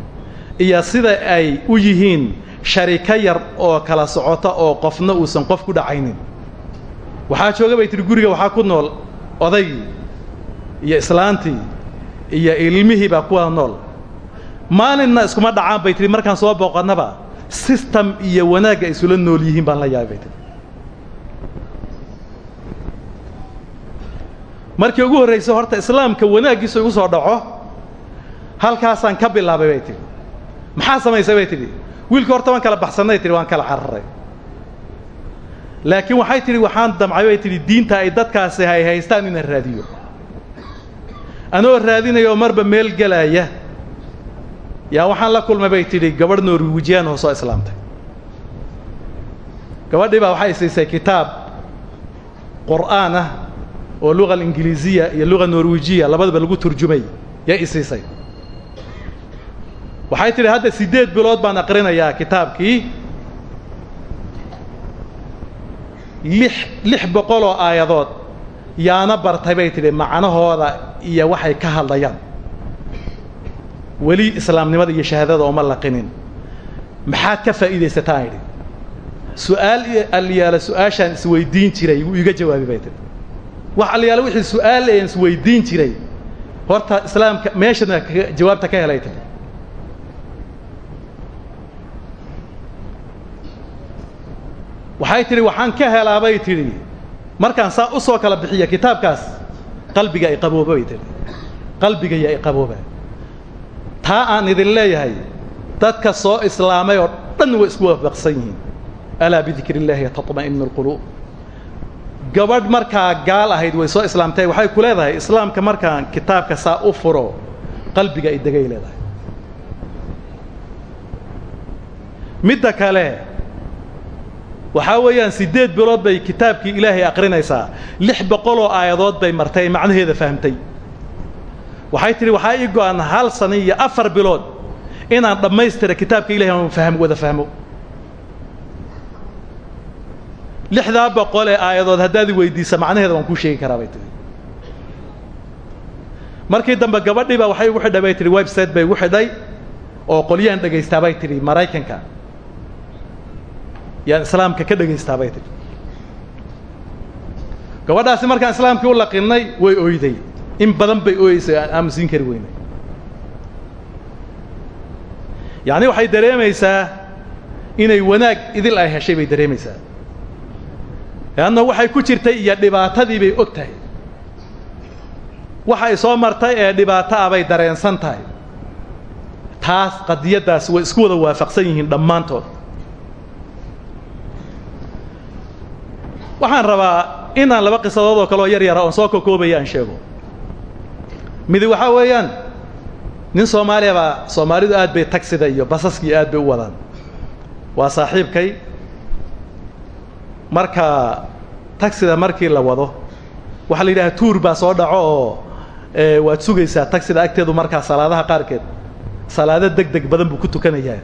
Speaker 2: iyo sida ay u yihiin shariko yar oo kala socota oo qofna uusan qof ku dhacaynin. Waxaa jooga bay tidhi guriga waxaa ku nool odaygii iyo islaantii iyo ilmihii baa kuwada nool. Maalinna iskuma dhacaan bay tihi markaan soo booqannaba sistem iyo wanaagga ay isula nool yihiin baan la yaabay bay tihi markii ugu horraysay horta islaamka wanaaggiisu igu soo dhaco halkaasaan ka bilaabay bay tihi maxaa samaysay bay tidhi? Wiilka horta waan kala baxsannay tihi waan kala cararay laakiin waxay tidhi waxaan damcay bay tidhi diinta ay dadkaasi hay haystaan inaan raadiyo anoo raadinaya marba meel gelaaya yaa waxaan la kulmay bay tidhi gabadh norwijiyaan oo soo islaamtay. Gabadhii baa waxay siisay kitaab qur'aan ah oo luga ingiliisiya iyo luga norwijiya labadaba lagu turjumay yaa i siisay. Waxay tidhi hadda siddeed bilood baan aqrinayaa kitaabkii. Lix lix boqol oo aayadood yaana bartay bay tidhi macnahooda iyo waxay ka hadlayaan. Weli islaamnimada iyo shahaadada ooma laqinin. Maxaad ka faa'iidaysataan idhi su'aal alyaala su'aashaan isweydiin jiray wuu iiga jawaabi bay tidhi. Wax alyaala wixii su'aal aan isweydiin jiray horta islaamka meeshana jawaabta ka helay tidhi. Waxay tidhi waxaan ka helaa bay tidhi. Markaan saa u soo kala bixiya kitaabkaas qalbiga ay qabooba bay tidhi qalbigaya ay qabooba taa aan idin leeyahay dadka soo islaamay oo dhan way isku waafaqsan yihiin. Alaa bidikri illaahi tatma'inu alquluub gabadh markaa gaal ahayd way soo islaamtay. Waxay ku leedahay islaamka markaan kitaabka saa u furo qalbiga ay degay leedahay. Midda kale waxaa weeyaan siddeed bilood bay kitaabkii ilaahay aqrinaysaa. Lix boqoloo aayadood bay martay ee macnaheeda fahamtay. Waxay tidhi waxaa ii go-an hal sano iyo afar bilood inaan dhammaystira kitaabka ilahay aan fahmo wada fahmo. Lixdaa boqol ee aayadood haddaad i weydiisa macnaheeda waan kuu sheegi karaa bay tihi markii dambe gabadhii baa waxay igu xidhay bay tihi website bay igu xidhay oo qolyahan dhagaystaa bay tidhi maraykanka yaan islaamka ka dhagaystaa bay tidhi. Gabadhaasi markaan islaamkii u laqinnay way oyday in badan bay ooyeysay aan aamusiin kari weynay. Yacni waxay dareemaysaa inay wanaag idil ay heshay bay dareemaysaa. Leanna waxay ku jirtay iyo dhibaatadii bay og tahay. Waxay soo martay ee dhibaato ah bay dareensan tahay. Taas qadiyaddaas way isku wada waafaqsan yihiin dhammaantood waxaan rabaa inaan laba qisadood oo kale oo yar yara oon soo kokoobaya aan sheego. Midi waxaa weeyaan nin soomaaliya baa soomaalidu aad bay tagsida iyo basaskii aad bay u wadaan. Waa saaxiibkay. Marka tagsida markii la wado waxaa la yidhaha tuur baa soo dhaco oo waad sugaysaa tagsida agteedu markaa salaadaha qaarkeed. Salaado deg deg badan buu ku tukanayaa.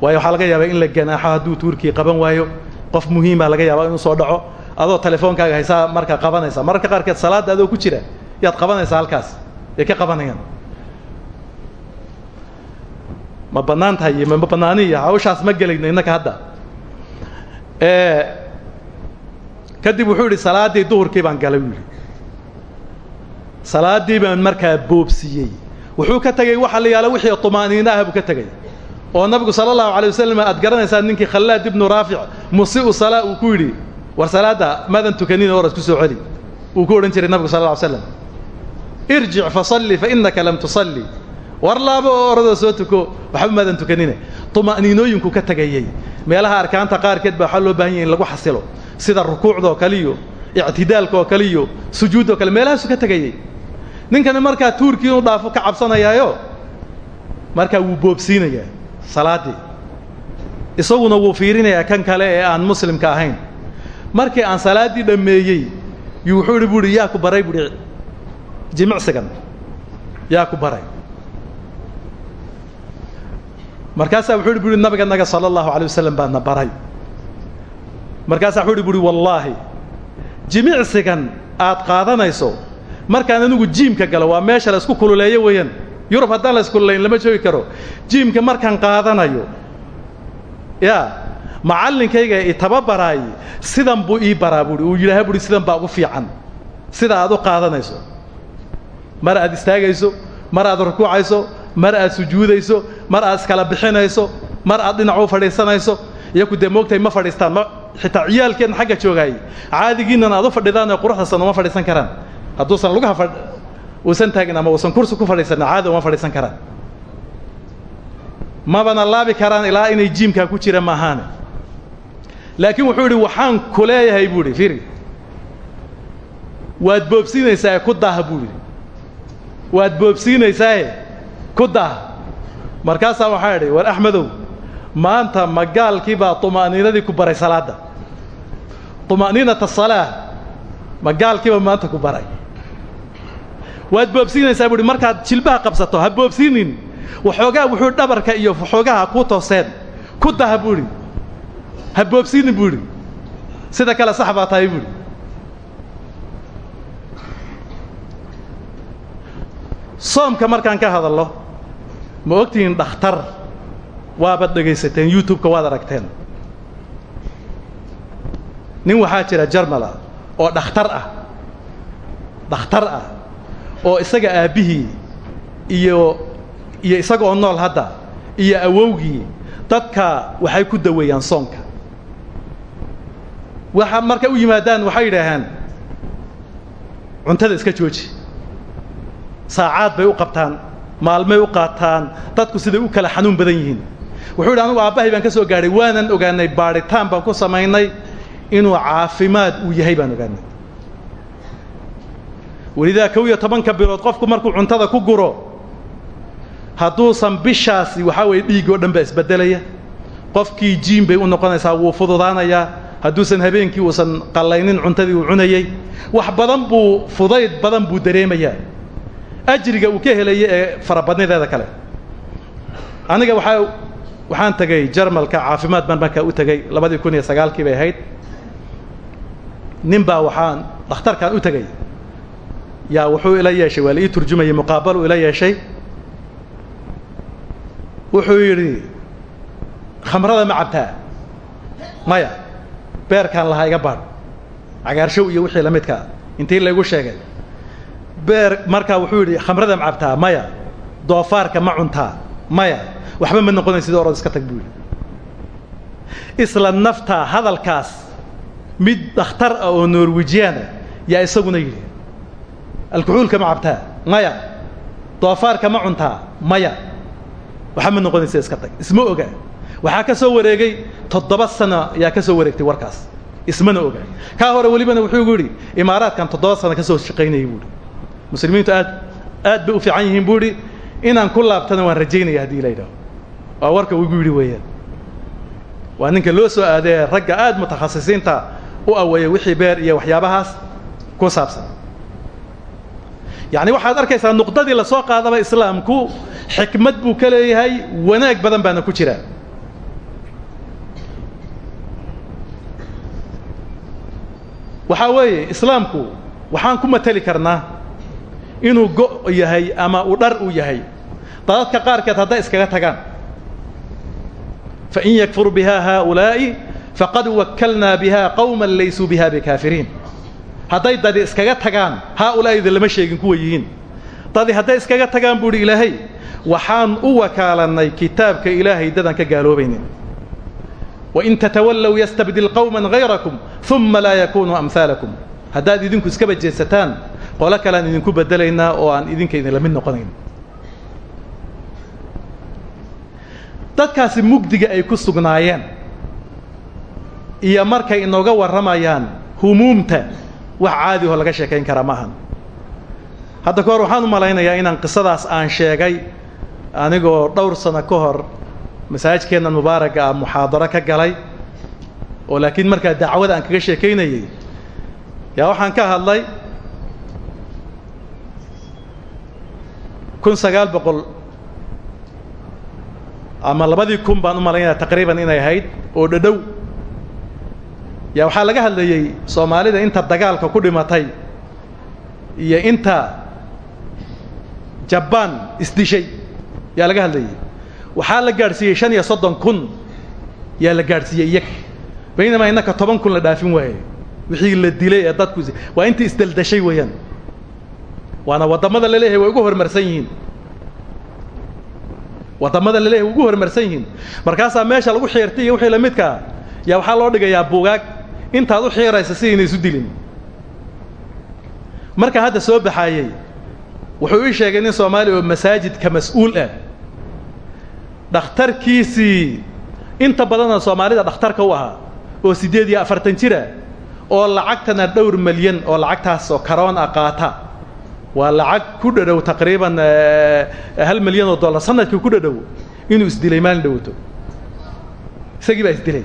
Speaker 2: Waayo waxaa laga yaabaa in la ganaaxo hadduu tuurkii qaban waayo. Qof muhiimaa laga yaabaa inuu soo dhaco adoo telefoonkaaga haysaa markaa qabanaysa. Mararka qaarkeed salaadda adoo ku jira yaad qabanaysaa halkaas. Yay ka qabanayaan. Ma bannaan tahay iyo ma bannaaniya hawshaas ma gelayno innaka hadda. Kadib wuxuu yidhi salaaddii duhurkii baan galay buu baan markaa boobsiiyey wuxuu ka tegey waxa la yaalla wixii tumaaniina ah ka tegey oo nabigu sala allahu alay aad garanaysaa ninkii khallaad ibnu raafic musiu salaa ku yidhi war salaadda maadan tukanin or isku soo celi. Uu ku odhan jiray nabigu sal lla ly slam irjic fasalli fa innaka lam tusalli. War laabo oo oradoo soo tuko waxba maadan tukanine. Tuma'niinooyinku ka tegayey meelaha arkaanta qaarkeed baa waxaa loo baahan yahy in lagu xasilo. Sida rukuucdaoo kale iyo ictidaalka oo kale iyo sujuudoo kale meelahaasu ka tegayey ninkani markaa tuurkii inuu dhaafo ka cabsanayaayo markaa wuu boobsiinayaa salaaddii isaguna wuu fiirinayaa kan kale ee aan muslimka ahayn markii aan salaaddii dhammeeyey yuu wuxuu idhi yaa ku baray buuhi jimicsigan yaa ku baray. Markaasaa wuxuu ihi bu uhi nabiga naga sala allahu alay wasalam baa na baray. Markaasaa wuxuu ihi bu uhi wallaahi jimicsigan aad qaadanayso markaan anigu jiimka galo waa meesha la isku kululeeyo weeyaan. Yurub haddaan la iskululeyn lama joogi karo. Jiimka markaan qaadanayo yaa macallinkayga i tababaraay sidan buu ii baraa buuhi uu yidhaaha buuhi sidan baa ugu fiican. Sida aad u qaadanayso. Mar aad istaagayso mar aad rukuucayso mar aad sujuudayso mar aad iskala bixinayso mar aad dhinac u fadhiisanayso iyaku dee moogtahay ma fadhiistaan ma xitaa ciyaalkeedna xagga joogaayey caadigiinnan aad u fadhidaan quruxdasan uma fadhiisan karaan. Hadduusan lugaha uusan taagin ama uusan kursi ku fadhiisanin caadi uma fadhiisan karaan. Mabana laabi karaan ilaa inay jiimkaa ku jira maahaane laakiin wuxuu idhi waxaan ku leeyahay buu idhi firi waad boobsiinaysaae ku daha buu idhi waad boobsiinaysaae ku daha markaasaa waxaa idhi war axmedow maanta magaalkii baa tuma'niinadii ku baray salaadda. Tuma'niinata asalaa magaalkiiba maanta ku baray. Waad boobsiinaysaa buu markaad jilbaha qabsato ha boobsiinin. Waxoogaa wuxuu dhabarka iyo waxoogaha ku tooseen. Ku daha buu idhi ha boobsiinin buu sida kale sax baa tahay buu idhi soomka markaan ka hadallo ma ogtihiin dhakhtar? Waabaad dhegaysateen youtube-ka waad aragteen. Nin waxaa jira jarmala oo dhakhtar ah. Dhakhtar ah oo isaga aabbihii iyo iyo isaga oo nool hadda iyo awowgii dadka waxay ku daweeyaan soonka waxa markay u yimaadaan waxay yidhaahaan cuntada iska jooji. Saacaad bay u qabtaan maalmay u qaataan dadku siday u kala xanuun badan yihiin. Wuxuu yidhi anugu aabbahay baan ka soo gaadhay waanan ogaanay baadhitaan baan ku samaynay inuu caafimaad uu yahay baan ogaanay. Welidaa kow iyo tobanka bilood qofku markuu cuntada ku guro hadduusan bishaasi waxaa weeye dhiig oo dhan baa isbeddelaya qofkii jiim bay u noqonaysaa wuu fududaanayaa hadduusan habeenkii uusan qallaynin cuntadii uu cunayey wax badan buu fudayd badan buu dareemayaa. Ajriga uu ka helaya ee farabadnideeda kale. Aniga waxaa waxaan tegay jarmalka caafimaad baan markaa u tegey labadii kun iyo sagaalkii bay ahayd. Nin baa waxaan dhakhtarkaan u tegey yaa wuxuu ila yeeshay waa la ii turjumayay muqaabaluu ila yeeshay. Wuxuu yidhi khamrada ma cabtaa. Maya beerkaan lahaa iga baadh. Cagaarshow iyo wixii la midkaa intii laygu sheegay. Beer markaa wuxuu yidhi khamrada ma cabtaa maya. Doofaarka ma cuntaa maya. Waxba ma noqonay sida orod iska tag buu yidhi. Isla naftaa hadalkaas mid dhakhtar ah oo norwijiyaana yaa isaguna yidhi alkuxuulka ma cabtaa maya. Doofaarka ma cuntaa maya. Waxba ma noqonaysa iska tag. Isma oga waxaa ka soo wareegay toddoba sano ayaa ka soo wareegtay warkaas. Ismana oga kaa hore welibana wuxuu yidhi imaaraadkan toddoba sano ka soo shaqaynayay buu ihi muslimiintu aad aad bay u fiican yihiin buu idhi inaan ku laabtana waan rajaynaya haddii la yidhaho waa warka uu igu yidhi weeyaan. Waa ninka loo soo aadee ragga aad mutakhasisiinta u aweeya wixii beer iyo waxyaabahaas ku saabsan. Yacni waxaad arkaysaa nuqdadii la soo qaadaba islaamku xikmad buu ka leeyahay wanaag badan baana ku jira waxaa weeye islaamku waxaan ku mateli karnaa inuu go' yahay ama uu dhar uu yahay. Dadadka qaarkeed hadday iskaga tagaan. Fain yakfur biha haaulaa'i faqad wakkalnaa biha qawma laysuu biha bikaafiriin hadday dadi iskaga tagaan haaulaa'ida lama sheegin kuwa yihiin. Dadi hadday iskaga tagaan buu idhi ilaahay waxaan u wakaalannay kitaabka ilaahay dadaan ka gaaloobaynin wain tatawallow yastabdil qowman hayrakum uma laa yakunuu amhaalakum haddaad idinku iskaba jeedsataan qolo kaleaan idinku bedelaynaa oo aan idinka idinla mid noqonayn dadkaasi mugdiga ay ku sugnaayeen iyo markay inooga warramayaan humuumta wax caadi oo laga sheekayn karaa ma ahan hadda ka hor waxaan u malaynayaa inaan qisadaas aan sheegay anigoo dhowr sano ka hor masaajidkeennan mubaaraga ah muxaadaro ka galay oo laakiin markaa dacwada aan kaga sheekaynayey yaa waxaan ka hadlay kun sagaal boqol ama labadii kun baan u malaynaya taqriiban inay ahayd oo dhadhow. Yaa waxaa laga hadlayey soomaalida inta dagaalka ku dhimatay iyo inta jabaan isdishay yaa laga hadlayey waxaa la gaadhsiiyey shan iyo soddon kun. Yaa la gaadhsiiyey iyaga baynamaa innaka toban kun la dhaafin waaye. Wixii la dilay ee dadku waa intii isdeldashay weeyaan. Waana waddamada la leeyahay way ugu horumarsan yihiin. Waddamada la leeyahay way ugu horumarsan yihiin. Markaasaa meesha lagu xiirtay iyo wixii lamidkaa yaa waxaa loo dhigayaa buugaag. Intaad u xiiraysa sidayna isu dilin. Marka hadda soo baxaayey wuxuu ii sheegay nin soomaaliya oo masaajidka mas'uul ah dhakhtarkiisii inta badanoo soomaalida dhakhtarka u ahaa oo siddeed iyo afartan jira oo lacagtana dhowr milyan oo lacagtaas oo karoon ah qaata. Waa lacag ku dhadhow taqriiban hal milyan oo dollar sannadkii ku dhadhow inuu isdilay maalin dhowto isagii baa isdilay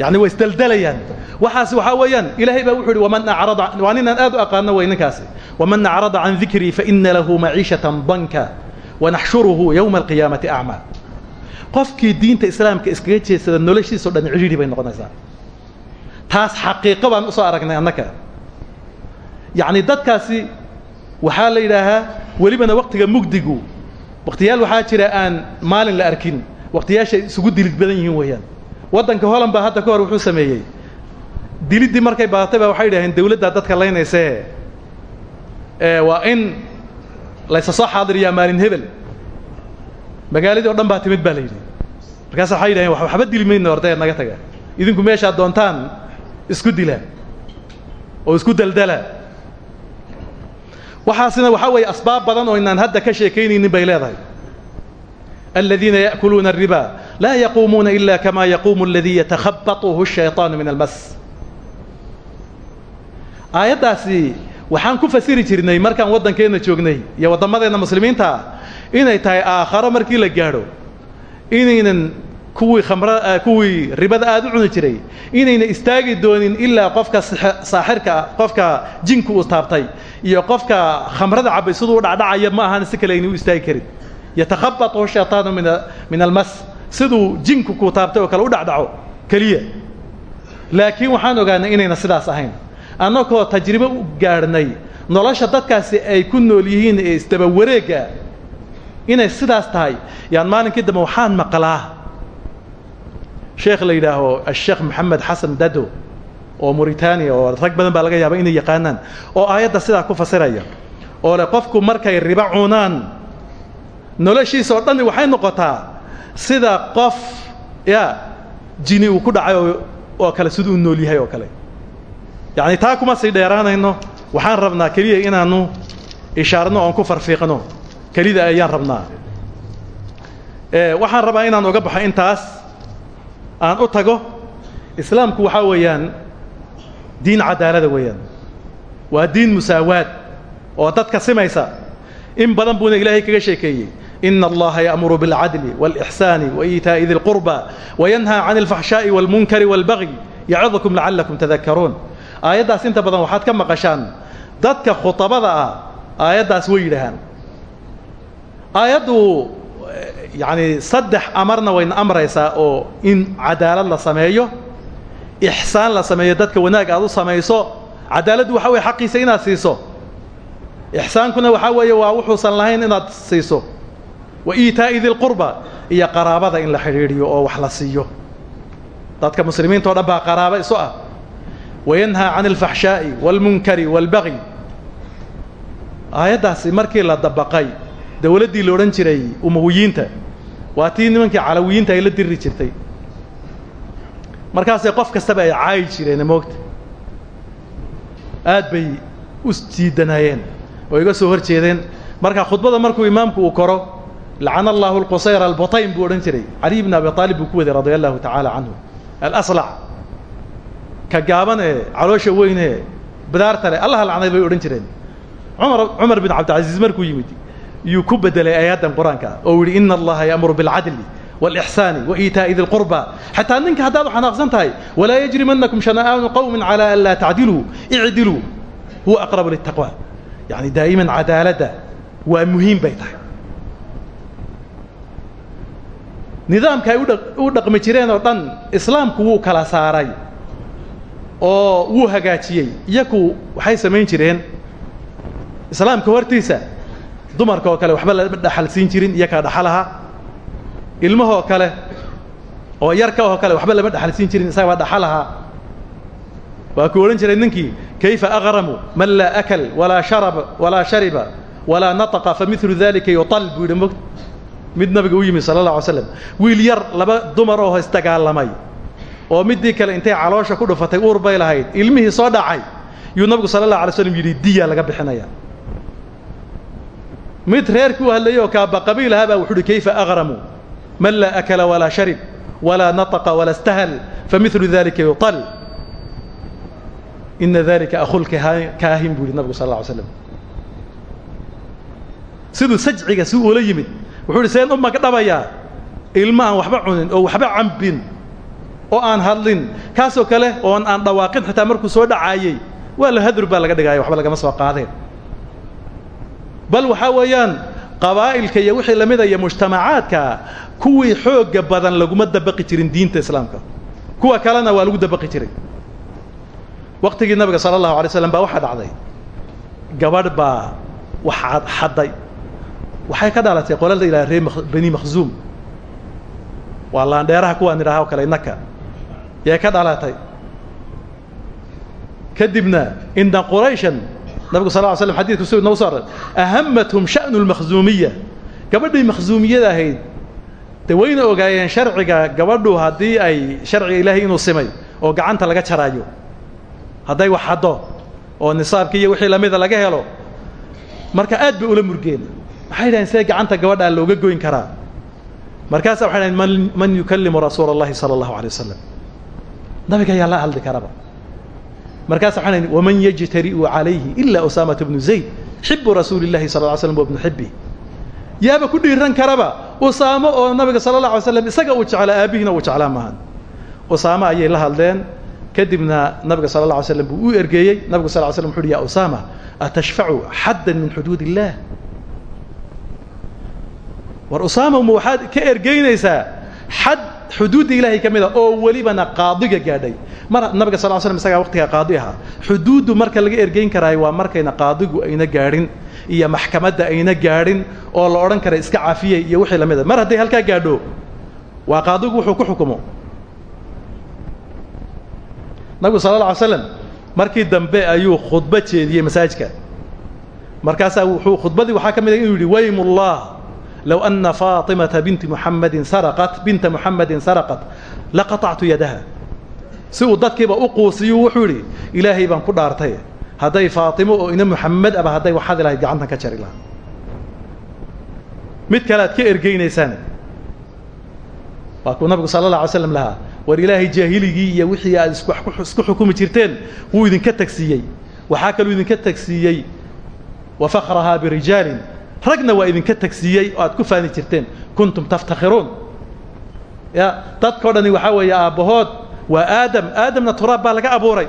Speaker 2: yacni way isdeldelayaan waxaas waxaa weeyaan ilaahay baa wuxuu yidhi waman acrada waa ninaan aad u aqaano way ninkaasi. Waman acrada can dikrii faina lahu maciishatan danka wanaxshuruhu yowma alqiyaamati acmaa qofkii diinta islaamka iskaga jeedsada noloshiisao dhan cidhiidhi bay noqonaysaa taas xaqiiqo baan u soo aragnay annaka yacni dadkaasi waxaa la yidhaahaa welibana waktiga mugdigu wakhtiyaal waxaa jira aan maalin la arkin wakhtiyaashay isugu dilid badan yihiin weeyaan waddanka holland baa hadda ka hor wuxuu sameeyey diliddii markay badatay baa waxay yidhaheen dawladdaa dadka laynaysee waa in laysa soo xaadiriyaa maalin hebel magaaladii o dhan baa timid baa la yidhi markaasa waxay yidhaheen waxba dili mayno ordee naga taga idinku meeshaad doontaan isku dila oo isku daldala waxaasina waxaa weeye asbaab badan oo inaan hadda ka sheekaynaynin bay leedahay aladiina ya'kuluuna الriba laa yaquumuuna ila kama yaquumu aladii yatakhabatuhu الshayطaanu min almas aayaddaasi waxaan ku fasiri jirnay markaan waddankeenna joognay iyo waddamadeenna muslimiinta inay tahay aakharo markii la gaadho inaynan kuwii khamra kuwii ribada aada u cuni jiray inayna istaagi doonin ilaa qofka saaxirka qofka jinku uu taabtay iyo qofka khamrada cabay siduu u dhacdhacaya ma ahan si kale ayna u istaagi karin. Yatakhabatu shaytaanu min min almas siduu jinku ku taabtay oo kale u dhacdhaco keliya. Laakiin waxaan ogaanay inayna sidaas ahayn annagoo tajribo u gaadhnay nolosha dadkaasi ay ku nool yihiin ee isdaba wareegga inay sidaas tahay yaan maalinkii dambe waxaan maqlaa. Sheekh la yidhaaho asheekh maxamed xasan dado oo muritaaniya oo rag badan baa laga yaaba inay yaqaanaan oo aayadda sidaa ku fasiraya oo le qofku markay ribo cunaan noloshiisa oo dhan waxay noqotaa sida qof ya jini uu ku dhacay oo kale siduu nool yahay oo kale yacni taa kuma sii dheeraanayno waxaan rabnaa keliya inaanu ishaarno oon ku farfiiqno kelida ayaan rabnaa waxaan rabaa inaan uga baxo intaas aan u tago islaamku waxaa weeyaan diin cadaalada weeyaan waa diin musaawaad oo dadka simaysa in badan buuna ilaahay kaga sheekeeyey ina allaha yaأmuru biاlcadli wاlإxsaani waإiitaaءi di اlqurba wayanhaa can اlfaxshaaءi wاlmunkari wاlbagyi yacidukum lacalakum tadakaruun aayaddaas inta badan waxaad ka maqashaan dadka khuطabada ah aayaddaas way yidhaahaan. Aayaddu yacni saddex amarna wayna amraysaa oo in cadaalad la sameeyo ixsaan la sameeyo dadka wanaag aad u samayso cadaaladdu waxa weye xaqiisa inaad siiso. Ixsaankuna waxaa weeye waa wuxuusan lahayn inaad siiso. Wa iitaa'i dilqurba iyo qaraabada in la xidhiidhiyo oo wax la siiyo. Dadka muslimiinta o dhan baa qaraabo isu ah wayanhaa can alfaxshaa'i waalmunkari waalbagyi aayaddaasi markii la dabaqay dawladdii la odhan jiray umawiyiinta waa tii nimankii calawiyiinta ay la diri jirtay markaasay qof kastaba ay caayi jireen moogta aad bay u siidanaayeen oo iga soo hor jeedeen marka khudbada markuu imaamku uu koro lacana allahu alqusayr albutayn buu odhan jiray caliy bn abi aalib buu ku waday radia allahu tacaala canhu alaslac ka gaaban ee caloosha weyn ee bidaarta leh allaha lacnay bay odhan jireen umar cumar bin cabdilcaziiz markuu yimid yuu ku bedelay aayaddan qur-aanka oo yihi ina allaha yaamuru bilcadli wاlإxsaani waإiitaaءi di اlqurba xataa ninka haddaad xanaaqsan tahay walaa yajrimanakum shana'aanu qowmi calى an laa tacdiluu icdiluu huwa aqrabu litaqwa yani daa'iman cadaaladda waa muhiim bay tahay nidaamka ay u dhaqmi jireen oo dhan islaamku wuu kala saaray oo wuu hagaajiyey. Iyaku waxay samayn jireen islaamka hortiisa. Dumarka oo kale waxba lama dhaxal siin jirin iyakaa dhaxalaha. Ilmahoo kale oo yarka kale waxba lama dhaxal siin jirin isaga baa dhaxalaha. Waa kuu odhan jiray ninkii kayfa aqramu man laa akal walaa sharab walaa shariba walaa nataqa familu dalika yutal buu yidhi. Mid nabiga u yimi sala allah alay slam wiil yar laba dumar oo isdagaalamay oo midii kale intay caloosha ku dhufatay uur bay lahayd. Ilmihii soo dhacay. Yuu nabigu sala allah alay slam yidhi diya laga bixinaya. Mid reerkii u hadlayay oo kaaba qabiil ahaa baa wuxu uhi kayfa aqramu man laa akala walaa sharib walaa nataqa walaa istahal familu dalika yutal ina dalika akhulkaahin buu yihi nabigu sal lla alay slam sajciga si uula yimid wuxuu seen u magdhabayaa ilma aan waxba cunin oo waxba cambin oo aan hadlin. Kaasoo kale oon aan dhawaaqin xitaa markuu soo dhacaayey waa la hadur baa laga dhigaya waxba lagama soo qaadeen bal waxaa weeyaan qabaa'ilka iyo wixii lamida iyo mujtamacaadka kuwii xoogga badan laguma dabaqi jirin diinta islaamka. Kuwa kalena waa lagu dabaqi jiray. Waqtigii nabiga sala allahu alay slam baa waxaa dhacday. Gabadh baa wax xadday waxay ka dhalatay qolada ilaha ree bani makhzuum waa laandheeraha kuwaan idhaha kale innaka yay ka dhalatay. Kadibna inda qurayshan nabigu sal ly slam xadidku si nagu so aran ahamathum sha'nu lmakhzuumiya gabadhii makhzuumiyada ahayd de wayna ogaayeen sharciga gabadhu haddii ay sharciga ilaahay inuu simay oo gacanta laga jaraayo. Hadday wax haddo oo nisaabkii iyo wixii lamida laga helo marka aad bay ula murgeen. Waxay dhaheen see gacanta gabadhaa looga goyn karaa. Markaasa waxay dhaheen man man yukallimu rasuula allahi sala allahu alay wasalam nabiga ayaa la hadli karaba. Markaasa waxay dhaheen waman yajtari'u calayhi ila usaamata bnu zayd xibu rasuuli llahi sala ly slam wa bnu xibbi yaaba ku dhiiran karaba usaamo oo nabiga sala allah alay slam isaga uu jeclaa aabihiina uu jeclaa maahan. Usaamo ayay la hadleen kadibna nabiga sala allah alay slam buu u ergeeyey nabigu sal ly slam wuxu uhi ya usaama atashfacu xaddan min xuduud war usaama ma ka ergeynaysaa xad xuduudda ilaahay ka mid a oo welibana qaadiga gaadhay. Mar nabiga sal l slam isagaa waqtigaa qaadi ahaa xuduuddu marka laga ergeyn karaayo waa markayna qaadigu ayna gaadhin iyo maxkamadda ayna gaadhin oo la odhan kara iska cafiyey iyo wixii la mid mar hadday halkaa gaadho waa qaadigu wuxuu ku xukumo. Nabigu sala alla alay markii dambe ayuu khudbo jeediyey masaajidka. Markaasaa wuxuu khudbadii waxaa ka mid a inuu yidhi waym ullah low ana faatimata binti muxamadin saraqat binta muxamadin saraqat laqatactu yadaha si uu dadkiiba u quusiyu wuxuu yidhi ilaahay baan ku dhaartay hadday faatimo oo ina muxamed aba hadday waxaad ilahay gacantan ka jari lahaa mid kale aad ka ergeynaysaan waa kuu nabigu sala allah alay slam lahaa war ilaahay jaahiligii iyo ragna waa idinka tagsiiyey oo aad ku faani jirteen. Kuntum taftakhiruun. Ya dadkao dhani waxaa weeye aabbahood waa aadam. Aadamna turaab baa laga abuuray.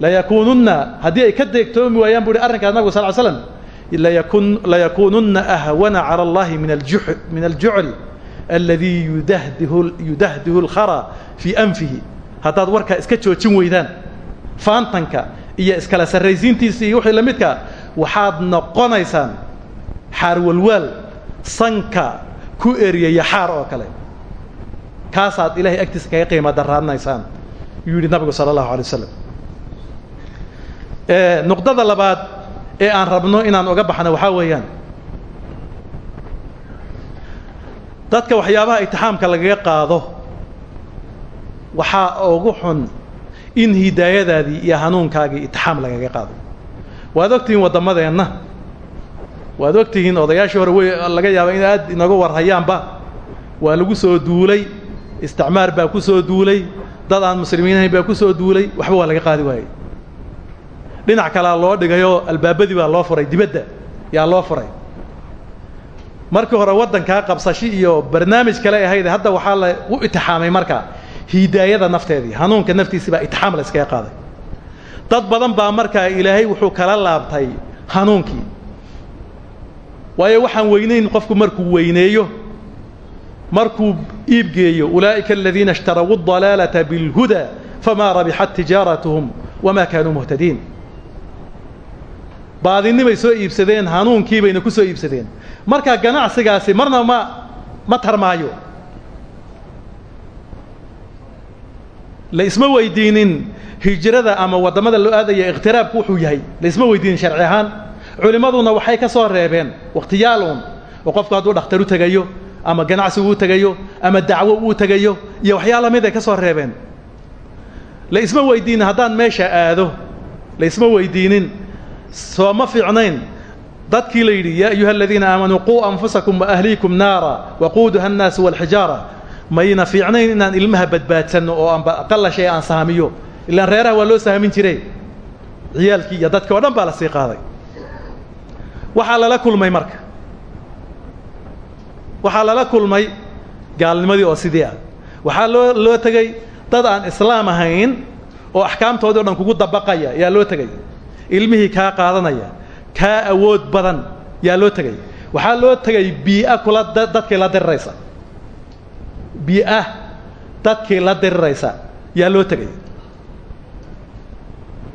Speaker 2: Layakuununna haddii ay ka deegtoomi waayaan bu uhi arrinkaas nabigu sal ly slam layakuununna ahwana cala allahi min alju min aljucl aladii yudahdihu alkhara fii anfihi. Haddaad warkaa iska joojin weydaan faantanka iyo iskala sarraysiintiisa iyo wixii la midka waxaad noqonaysaan xaar walwaal sanka ku eryaya xaar oo kale. Kaasaad ilahay agtiisa kaga qiima daraadnaysaan yuu yidhi nabigu sala allahu alay wasalam nuqdada labaad ee aan rabno inaan uga baxno waxaa weeyaan. Dadka waxyaabaha itixaamka lagaga qaado waxaa ugu xun in hidaayadaadii iyo hanuunkaagii itixaam lagaga qaado. Waad ogtihiin waddamadeenna waad ogtihiin odayaashii hore wey laga yaaba in aad inaga warhayaanba. Waa lagu soo duulay isticmaar baa ku soo duulay dad aan muslimiin ahayn baa ku soo duulay waxba waa laga qaadi waayey. Dhinac kalea loo dhigayoo albaabadii baa loo furay dibadda yaa loo furay. Markii hore waddankaa qabsashi iyo barnaamij kale ahayd hadda waxaa la u itixaamay marka hidaayada nafteedii hanuunka naftiisii baa itixaam la iskaga qaaday. Dad badan baa markaa ilaahay wuxuu kala laabtay hanuunkii waayo waxaan weynayn qofku markuu weyneeyo markuu iib geeyo ulaa'ika aladiina ishtarow اdalaalata biاlhuda famaa rabixat tijaaratuhum wamaa kaanuu muhtadiin. Baadinimay soo iibsadeen hanuunkii bayna ku soo iibsadeen. Markaa ganacsigaasi marna ma ma tarmaayo. La isma weydiinin hijrada ama waddamada loo aadaya ikhtiraabku wuxuu yahay. La isma weydiinin sharci ahaan culimmaduna waxay ka soo reebeen. Wakhtiyaalun oo qofku hadduu dhakhtar u tegayo ama ganacsi uu tegayo ama dacwo uu tegayo iyo waxyaa la mid ay ka soo reebeen. La isma weydiinin haddaan meesha aado la isma weydiinin soo ma fiicnayn. Dadkii la yidhi yaa ayuha aladiina aamanuu quu anfusakum waahliikum naara waquuduha annaasu walxijaara mayna fiicnayn inaan ilmaha badbaadsanno oo aanba aqalla aan saamiyo ilaan reeraha waa loo saamin jiray. Ciyaalkii iyo dadkii baa la sii qaaday waxaa lala kulmay marka. Waxaa lala kulmay gaalnimadii oo sidii ah waxaa loo loo tegey dad aan islaam ahayn oo axkaamtoodii o dhan kugu dabaqaya yaa loo tegay ilmihii kaa qaadanaya kaa awood badan yaa loo tegay waxaa loo tegay bii'a kula dadkii la diriraysa. Bii'a dadkii la diriraysa yaa loo tegay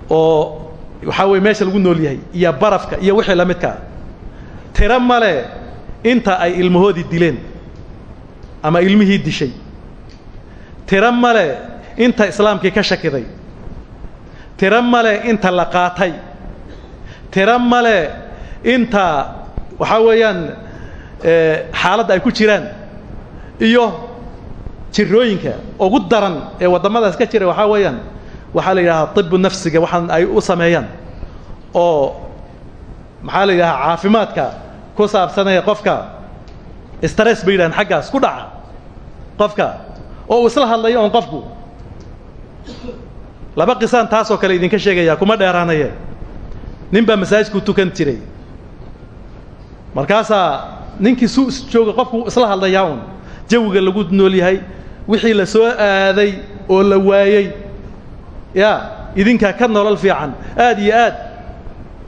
Speaker 2: oo waxaa weye meesha lagu nool yahay iyo barafka iyo wixii la midkaa tiro male inta ay ilmahoodii dileen ama ilmihii dishay. Tiro male inta islaamkii ka shakiday. Tiro male inta la qaatay. Tiro male inta waxaa weeyaan xaaladda ay ku jiraan iyo jirooyinka ugu daran ee waddamadaas ka jira waxaa weeyaan waxaa la yidhahaa tibu nafsiga waxaan ay u sameeyaan oo maxaa la yidhahaa caafimaadka ku saabsanaya qofka. Stress bay yidhahaan xaggaas ku dhaca. Qofka. Oo uu isla hadlayo oon qofku. Laba qisaan taasoo kale idinka sheegaya kuma dheeraanaye. Nin baa masaajidku tukan jiray. Markaasaa ninkii suu jooga qofku isla hadlayaa un jawiga lagu nool yahay wixii la soo aaday oo la waayey ya idinkaa ka nolol fiican. Aad iyo aad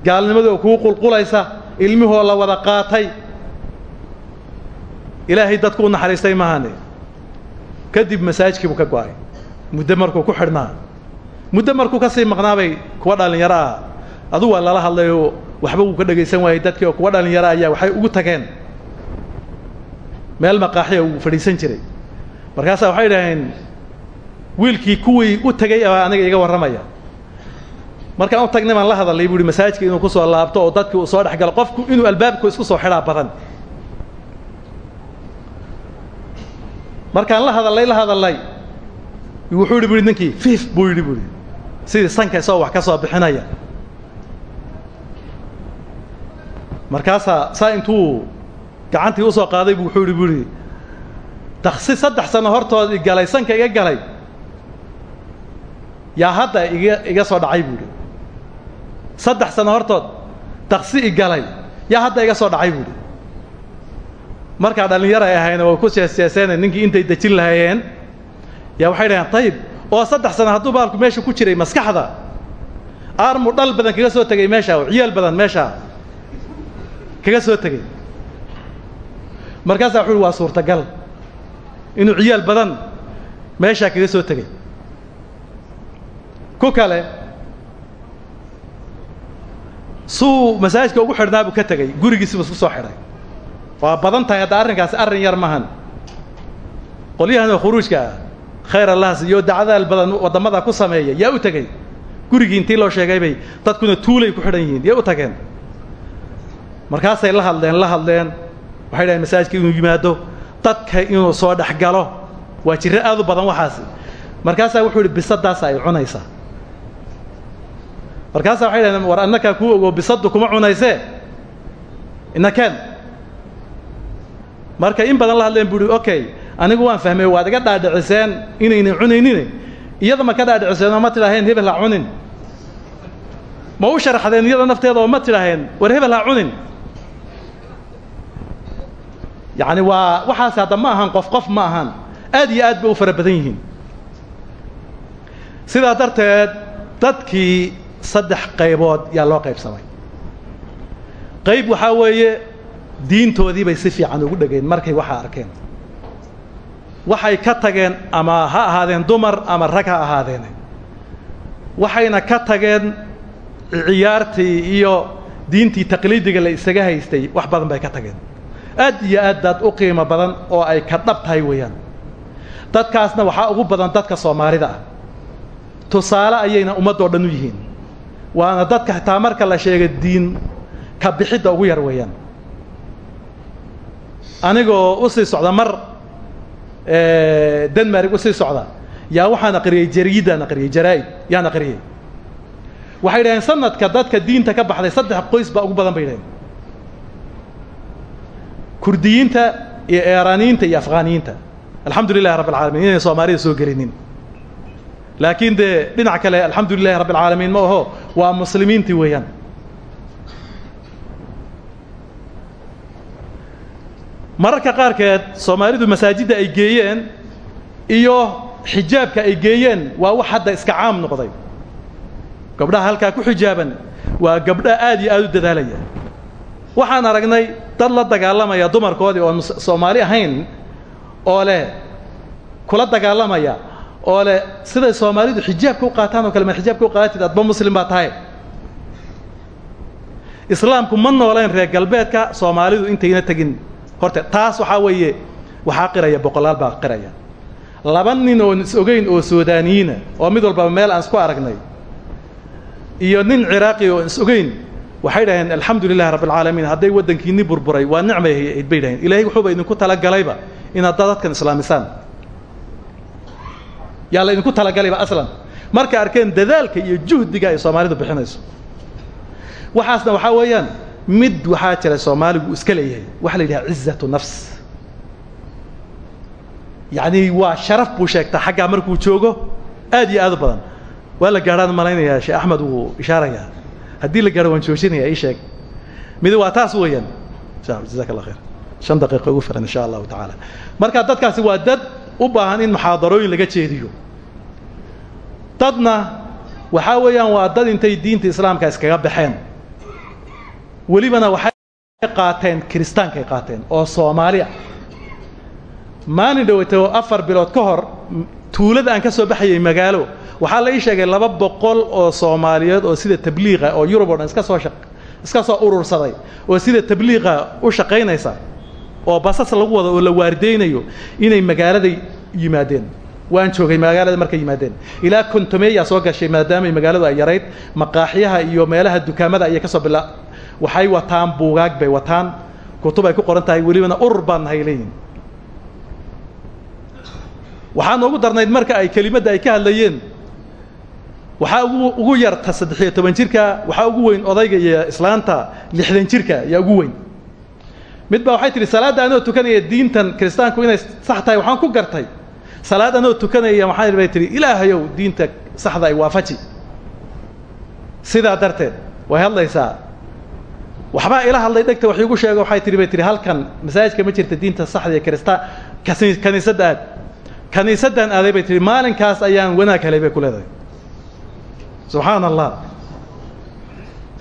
Speaker 2: gaalnimadii kuu qulqulaysa ilmihoo la wada qaatay. Ilaahay dadku u naxariistay mahane kadib masaajkii buu ka go'ay. Muddo markuu ku xidhnaa. Muddo markuu ka sii maqnaabay kuwa dhallinyaro ah adu waa lala hadlayoo waxba wuu ka dhegaysan waayey dadkii oo kuwa dhallinyaro ayaa waxay ugu tageen. Meel maqaaxiya uu fadhiisan jiray. Markaasaa waxay dhaheen wiilkii kuwii u tegey baa aniga iga warramaya markaan u tagnay baan la hadalay buu ihi masaajidka inuu ku soo laabto oo dadkii uu soo dhex qofku inuu albaabku isku soo xidhaa badan. Markaan la hadalay la hadalay wuxuu yidhi bu ihi ninkii fiif buu yidhi bu ihi sidii sanka isagoo wax ka soo bixinaya. Markaasaa saa intuu gacantii u soo qaaday bu wuxuu yidhi bu ihi taksi saddex sano hortood i galay sanka iga galay yaa hadda iga iga soo dhacay buu ihi saddex sano hortood taksi i galay. Yaa hadda iga soo dhacay buu ihi markaa dhallinyaro ay ahayna way ku jeesjeeseen ninkii intay dejin lahaayeen. Yaa waxay dhaheen ayib oo saddex sano hadduu baalku meesha ku jiray maskaxda aarmu dhal badan kaga soo tegey meesha oo ciyaal badan meesha kaga soo tegey markaasaa wuxu uhi waa suurtagal inuu ciyaal badan meeshaa kaga soo tegey ku kale suu masaajidka ugu xidhnaa ka tegey gurigiisibu isku soo xidhay waa badan tahay hadda arrinkaasi arrin yar mahan qolyahan khuruujka ah khayr allahas iyo dacdaal badan waddamada ku sameeya yaa u tegey gurigii intii loo sheegay bay dadkuna tuulay ku xidhan yihiin yaa u tageen. Markaasay la hadleen la hadleen. Waxay dhaheen masaajidka inuu yimaado dadka inuu soo dhex galo waa jirro aad u badan waxaasi. Markaasaa wuxuu yidhi bisadaasa ay cunaysaa markaasaa waxay dhahdeen war annakaa kuu ogo bisaddu kuma cunaysee? Inakeen marka in badan la hadleen bu uhi okay anigu waan fahmay waad iga dhaadhiciseen inaynan cunaynin iyada ma ka dhaadhiciseen ma tidhaaheen hebel ha cunin. Ma u sharaxdeen iyada nafteeda oo ma tidhaaheen war hebel ha cunin. Yacni waa waxaas hadda ma ahan qof qof ma ahan. Aad iyo aad bay u fara badan yihiin. Sidaa darteed dadkii saddex qaybood yaa loo qaybsamay. Qayb waxaa weeye diintoodii bay si fiican ugu dhegeen markay waxaa arkeen. Waxay ka tageen ama ha ahaadeen dumar ama rag ha ahaadeene waxayna ka tageen ciyaartii iyo diintii taqliidiga la isaga haystay wax badan bay ka tageen. Aad iyo aad daad u qiimo badan oo ay ka dhab tahay weeyaan. Dadkaasna waxaa ugu badan dadka soomaalida ah. Tusaale ayayna ummaddoo dhan u yihiin waana dadka xitaa marka la sheega diin ka bixidda ugu yar weeyaan. Anigoo u sii socda mar denmark u sii socda yaa waxaan aqriyey jariidaan aqriyey jaraa'id yaan aqriyey waxay dhaheen sanadka dadka diinta ka baxday saddex qoys baa ugu badan bay dhaheen kurdiyiinta iyo eeraaniyiinta iyo afghaniyiinta. Alxamdu lilahi rabb alcaalamiin inay soomaalida soo gelinin laakiin dee dhinac kale alxamdu lilahi rabb alcaalamiin ma aho waa muslimiintii weeyaan. Mararka qaarkeed soomaalidu masaajidda ay geeyeen iyo xijaabka ay geeyeen waa wax hadda iska caam noqday. Gabdhaha halkaa ku xijaaban waa gabdho aad iyo aad u dadaalaya. Waxaan aragnay dad la dagaalamaya dumarkoodii oon soomaali ahayn oo leh kula dagaalamaya oo leh siday soomaalidu xijaabka u qaataan oo kale ma xijaabka u qaadatid adba muslim baa tahay. Islaamku ma noolayn reer galbeedka soomaalidu intayna tegin. Horta taas waxaa weeye waxaa qiraya boqolaal baa qiraya. Laba nin oon is ogeyn oo suudaaniyiina oo mid walbaba meel aan isku aragnay iyo nin ciraaqi oon is ogeyn waxay dhaheen alxamdu lilahi rabb alcaalamiin hadday waddankiinni burburay waa nicmay hayd bay dhaheen ilaahay wuxuuba idinku talagalayba inaad dadadkan islaamisaan yaa la idinku talagalayba aslan. Markay arkeen dadaalka iyo juhdiga ay soomaalidu bixinayso. Waxaasna waxaa weeyaan mid waxaa jira soomaaligu iska leeyahay. Waxa la yidhaha cizatu nafs. Yacni waa sharaf buu sheegtaa xaggaa markuu joogo aad iyo aad u badan. Waa la gaadhaan malaynayaa sheekh axmed wuu ishaarayaa. Haddii la gaadho waan joojinaya ii sheeg. Mid waa taas weeyaan. Jazaka allah khayr. Shan daqiiqo ugu filan insha allahu tacaala. Marka dadkaasi waa dad u baahan in muxaadarooyin laga jeediyo. Dadna waxaa weeyaan waa dad intay diinta islaamka iskaga baxeen. Welibana waxay qaateen kiristaankay qaateen oo soomaali ah maalin dhaweyta oo afar bilood ka hor tuulada aan ka soo baxayay magaalo waxaa la ii sheegay laba boqol oo soomaaliyeed oo sida tabliiqa oo yurub o dhan iska soo shaq iska soo urursaday oo sida tabliiqa u shaqaynaysa oo basas lagu wado oo la waardeynayo inay magaalada yimaadeen. Waan joogay magaalada markay yimaadeen. Ilaa kontomeeyaa soo gashay maadaamay magaaladu ay yarayd maqaaxyaha iyo meelaha dukaamada ayay ka soo bila waxay wataan buugaag bay wataan. Kutub ay ku qoran tahay welibana urur baan nahay leeyihiin waxaa darnayd marka ay kelimadda ay ka hadlayeen. Waxaa ugu ugu yarta saddexiyo toban jirka waxaa ugu weyn odayga iyo islaanta lixdan jirka ayaa ugu weyn mid baa waxay tihi salaadda anoo tukanaya diintan kiristaanku inay sax tahay waxaan ku gartay. Salaad anoo tukanaya waxaa bay tihi ilaahayow diinta saxda ay waafaji. Sidaa darteed way hadlaysaa. Waxbaa ila hadlay dhegta wax iigu sheego waxay tihi bay tihi halkan masaajidka ma jirta diinta saxda ee kiristaan kaniisadda aad. Kaniisaddan aaday bay tihi maalinkaas ayaan wanaag helay bay ku leedahay. Subxaana allah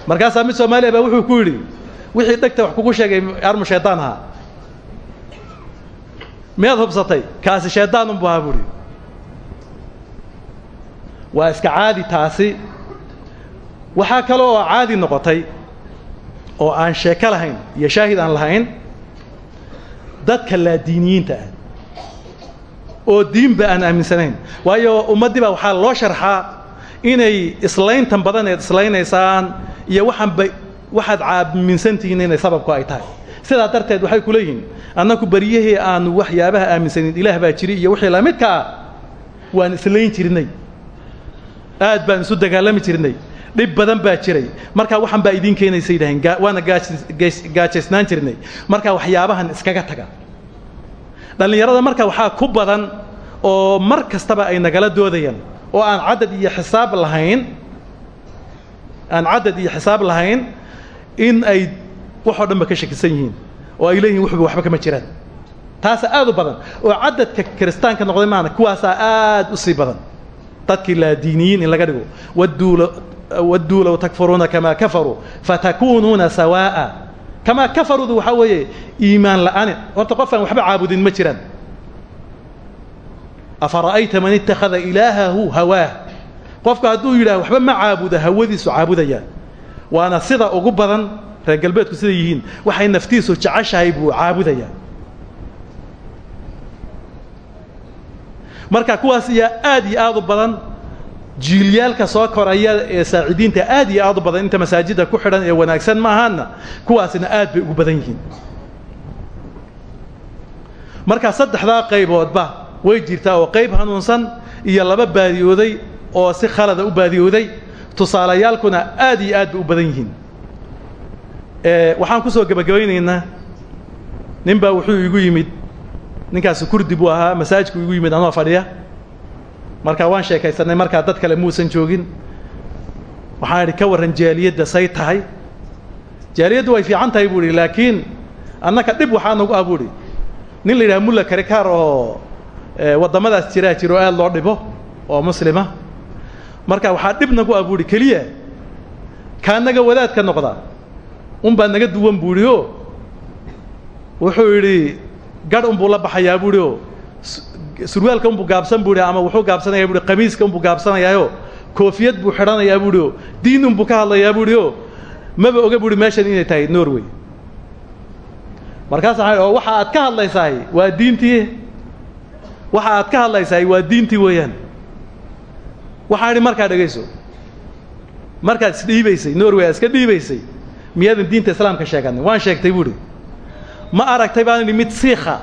Speaker 2: markaasaa mid soomaaliya baa wuxuu ku yidhi wixii dhegta wax kugu sheegay armu shaydaan ahaa. Miyaad hubsatay? Kaasi shaydaan unbu ahaa buuhi waa iska caadi taasi. Waxaa kale oo caadi noqotay oo aan sheeko lahayn iyo shaahid aan lahayn dadka laadiiniyiinta ah oo diinba aan aaminsanayn. Waayo ummaddii waxaa loo sharxaa inay islayntan badan eed islaynaysaan iyo waxaanba waxaad aaminsantihiin inay sababku ay tahay. Sidaa darteed waxay ku leeyihiin annaku beryahii aanu waxyaabaha aaminsanin ilaah baa jiri iyo wixii lamidka ah waan islayn jirnay. Aad baan isu dagaalami jirnay. Dhib badan baa jiray. Markaa waxaan baa idiin keenaysa yidhaheen waana gaajaysnaan jirnay. Markaa waxyaabahan iskaga taga. Dhallinyarada marka waxaa ku badan oo mar kastaba ay nagala doodayaan oo aan cadad iyo xisaab lahayn aan cadad iyo xisaab lahayn in ay waxoo dhan ba ka shakisan yihiin oo ay leeyihiin wuxuba waxba kama jiraan. Taasa aad u badan oo cadadka kiristaanka noqday maana kuwaasaa aad u sii badan. Dadkii laadiiniyiin in laga dhigo wadduu wadduu low takfuruuna kamaa kafaruu fatakuunuuna sawaa'a. Kamaa kafaruudu waxaa weeye iimaan la'aani horta qof aan waxba caabudin ma jiraan. Afara'ayta man ittakhada ilaahahu hawaah qofku hadduu yidhaah waxba ma caabuda hawadiisu caabudaya waana sida ugu badan reer galbeedku siday yihiin. Waxay naftiisu jeceshahay buu caabudaya marka kuwaas iyaa aad iyo aad u badan jiilyaalka soo koraya ee saacidiinta aad iyo aad u badan inta masaajidda ku xidhan ee wanaagsan maahaana kuwaasina aad bay ugu badan yihiin. Marka saddexdaa qayboodba way jirtaa oo qayb hanuunsan iyo laba baadiyooday oo si khalada u baadiyooday tusaalayaalkuna aad iyo aad bay u badan yihiin. Waxaan ku soo gebagabaynaynaa nin baa wuxuu igu yimid ninkaasi kurdi buu ahaa masaajidku igu yimid anoo fadhiya. Markaa waan sheekaysanay markaa dad kale muusan joogin. Waxaan idhi ka warran jaaliyadda say tahay. Jaaliyaddu way fiican tahay buu idhi laakiin annaka dhib waxaa nagu ah buu nin la yidhaha mulla karikaar oo waddamadaas jiraa jiro aad loo dhibo oo muslima marka waxaa dhib nagu ah buu idhi keliya. Kaanaga wadaadka noqda. Unbaa naga duwan buu idhi o wuxuu yidhi gadh unbuu la baxayaa buu idhi o surwaalka unbuu gaabsan buu idhi ama wuxuu gaabsanaya buu ihi qamiiska unbuu gaabsanayaayo koofiyad buu xidhanayaa buu idhi o. Diin unbuu ka hadlayaa buu idhi o. Maba oga buu ihi meeshan inay tahay norway. Markaas waxaa oo waxa aad ka hadlaysahay waa diintii. Waxa aad ka hadlaysahay waa diintii weeyaan waxaan idhi markaa dhegayso markaad isdhiibaysay norway iska dhiibaysay miyaadan diinta islaamka sheeganin waan sheegtay buu idhi ma aragtay baan idhi mid siikha.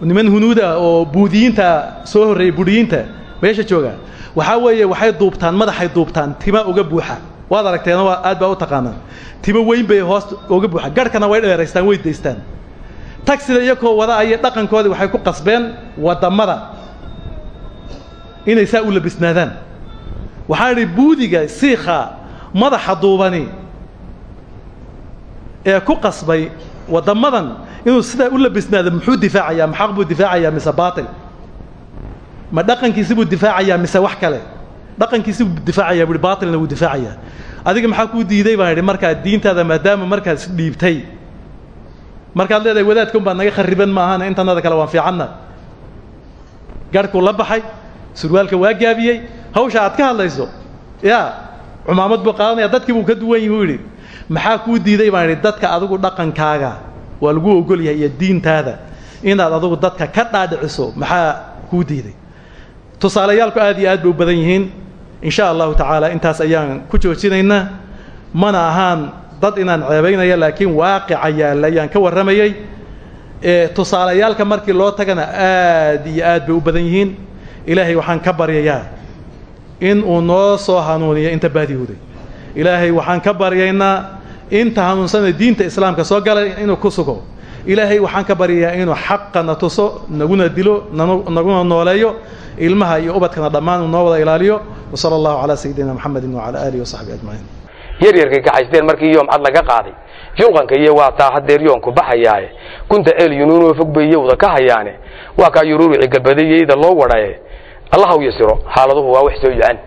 Speaker 2: Niman hunuuda oo buudiyiinta soo horreeyey budhiyiinta meesha jooga. Waxaa weeye waxay duubtaan madaxay duubtaan tima uga buuxa. Waad aragteena waa aad baa u taqaanaan timo weyn bay hoos uga buuxa. Garhkana way dheeraystaan way daystaan. Tagsida iyakoo wada aya dhaqankoodii waxay ku qasbeen wadammada inay saa u labisnaadaan. Waxaan idhi buudiga siikha madaxa duubani ee ku qasbay waddammadan inuu sidaa u labisnaado muxuu difaacayaa maxaq buu difaacayaa mise baatil? Ma dhaqankiisi buu difaacayaa mise wax kale? Dhaqankiisi buu difaacayaa buhi baatilna wuu difaacayaa adiga maxaa kuu diiday baan idhi markaad diintaada maadaama markaad isdhiibtay markaad leedahay wadaadkan baa naga khariban maahana intanada kale waan fiicanna garhkuu la baxay surwaalka waa gaabiyey hawsha aad ka hadlayso. Ya cumaamad buu qaadanaya dadkii buu ka duwan yihi u yidhi maxaa kuu diiday? baan idhi dadka adigu dhaqankaaga waa lagu ogol yahay iyo diintaada. Inaad adigu dadka ka dhaadhiciso maxaa kuu diiday? Tusaalayaalku aad iyo aad bay u badan yihiin. In sha allahu tacaala intaas ayaan ku joojinaynaa. Mana ahaan dad inaan ceebaynaya laakiin waaqica yaalla ayaan ka warramayey tusaalayaalka markii loo tagana aad iyo aad bay u badan yihiin ilaahay waxaan ka baryayaa in uu noo soo hanuuniyo inta baadiyooday ilaahay waxaan ka baryaynaa inta hanuunsana diinta islaamka soo galay inuu ku sugo. Ilaahay waxaan ka baryayaa inuu xaqana tuso naguna dilo naguna nooleeyo ilmaha iyo ubadkana dhammaan uu noo wada ilaaliyo. Wasala allahu calaa sayidina maxamedin wacala aalihi wasaxbihi ajmaciin
Speaker 1: yaryarkay kaxaysteen markii yoom cad laga qaaday. Yulqanka iyo waa taa haddeer yoonku baxayaaye. Kunta ceel yunuunoo fog bay yowda ka hayaane. Waa kaa yururuci gabadayeyda loo wadhaye allahaw yasiro xaaladuhu waa wax soo yacan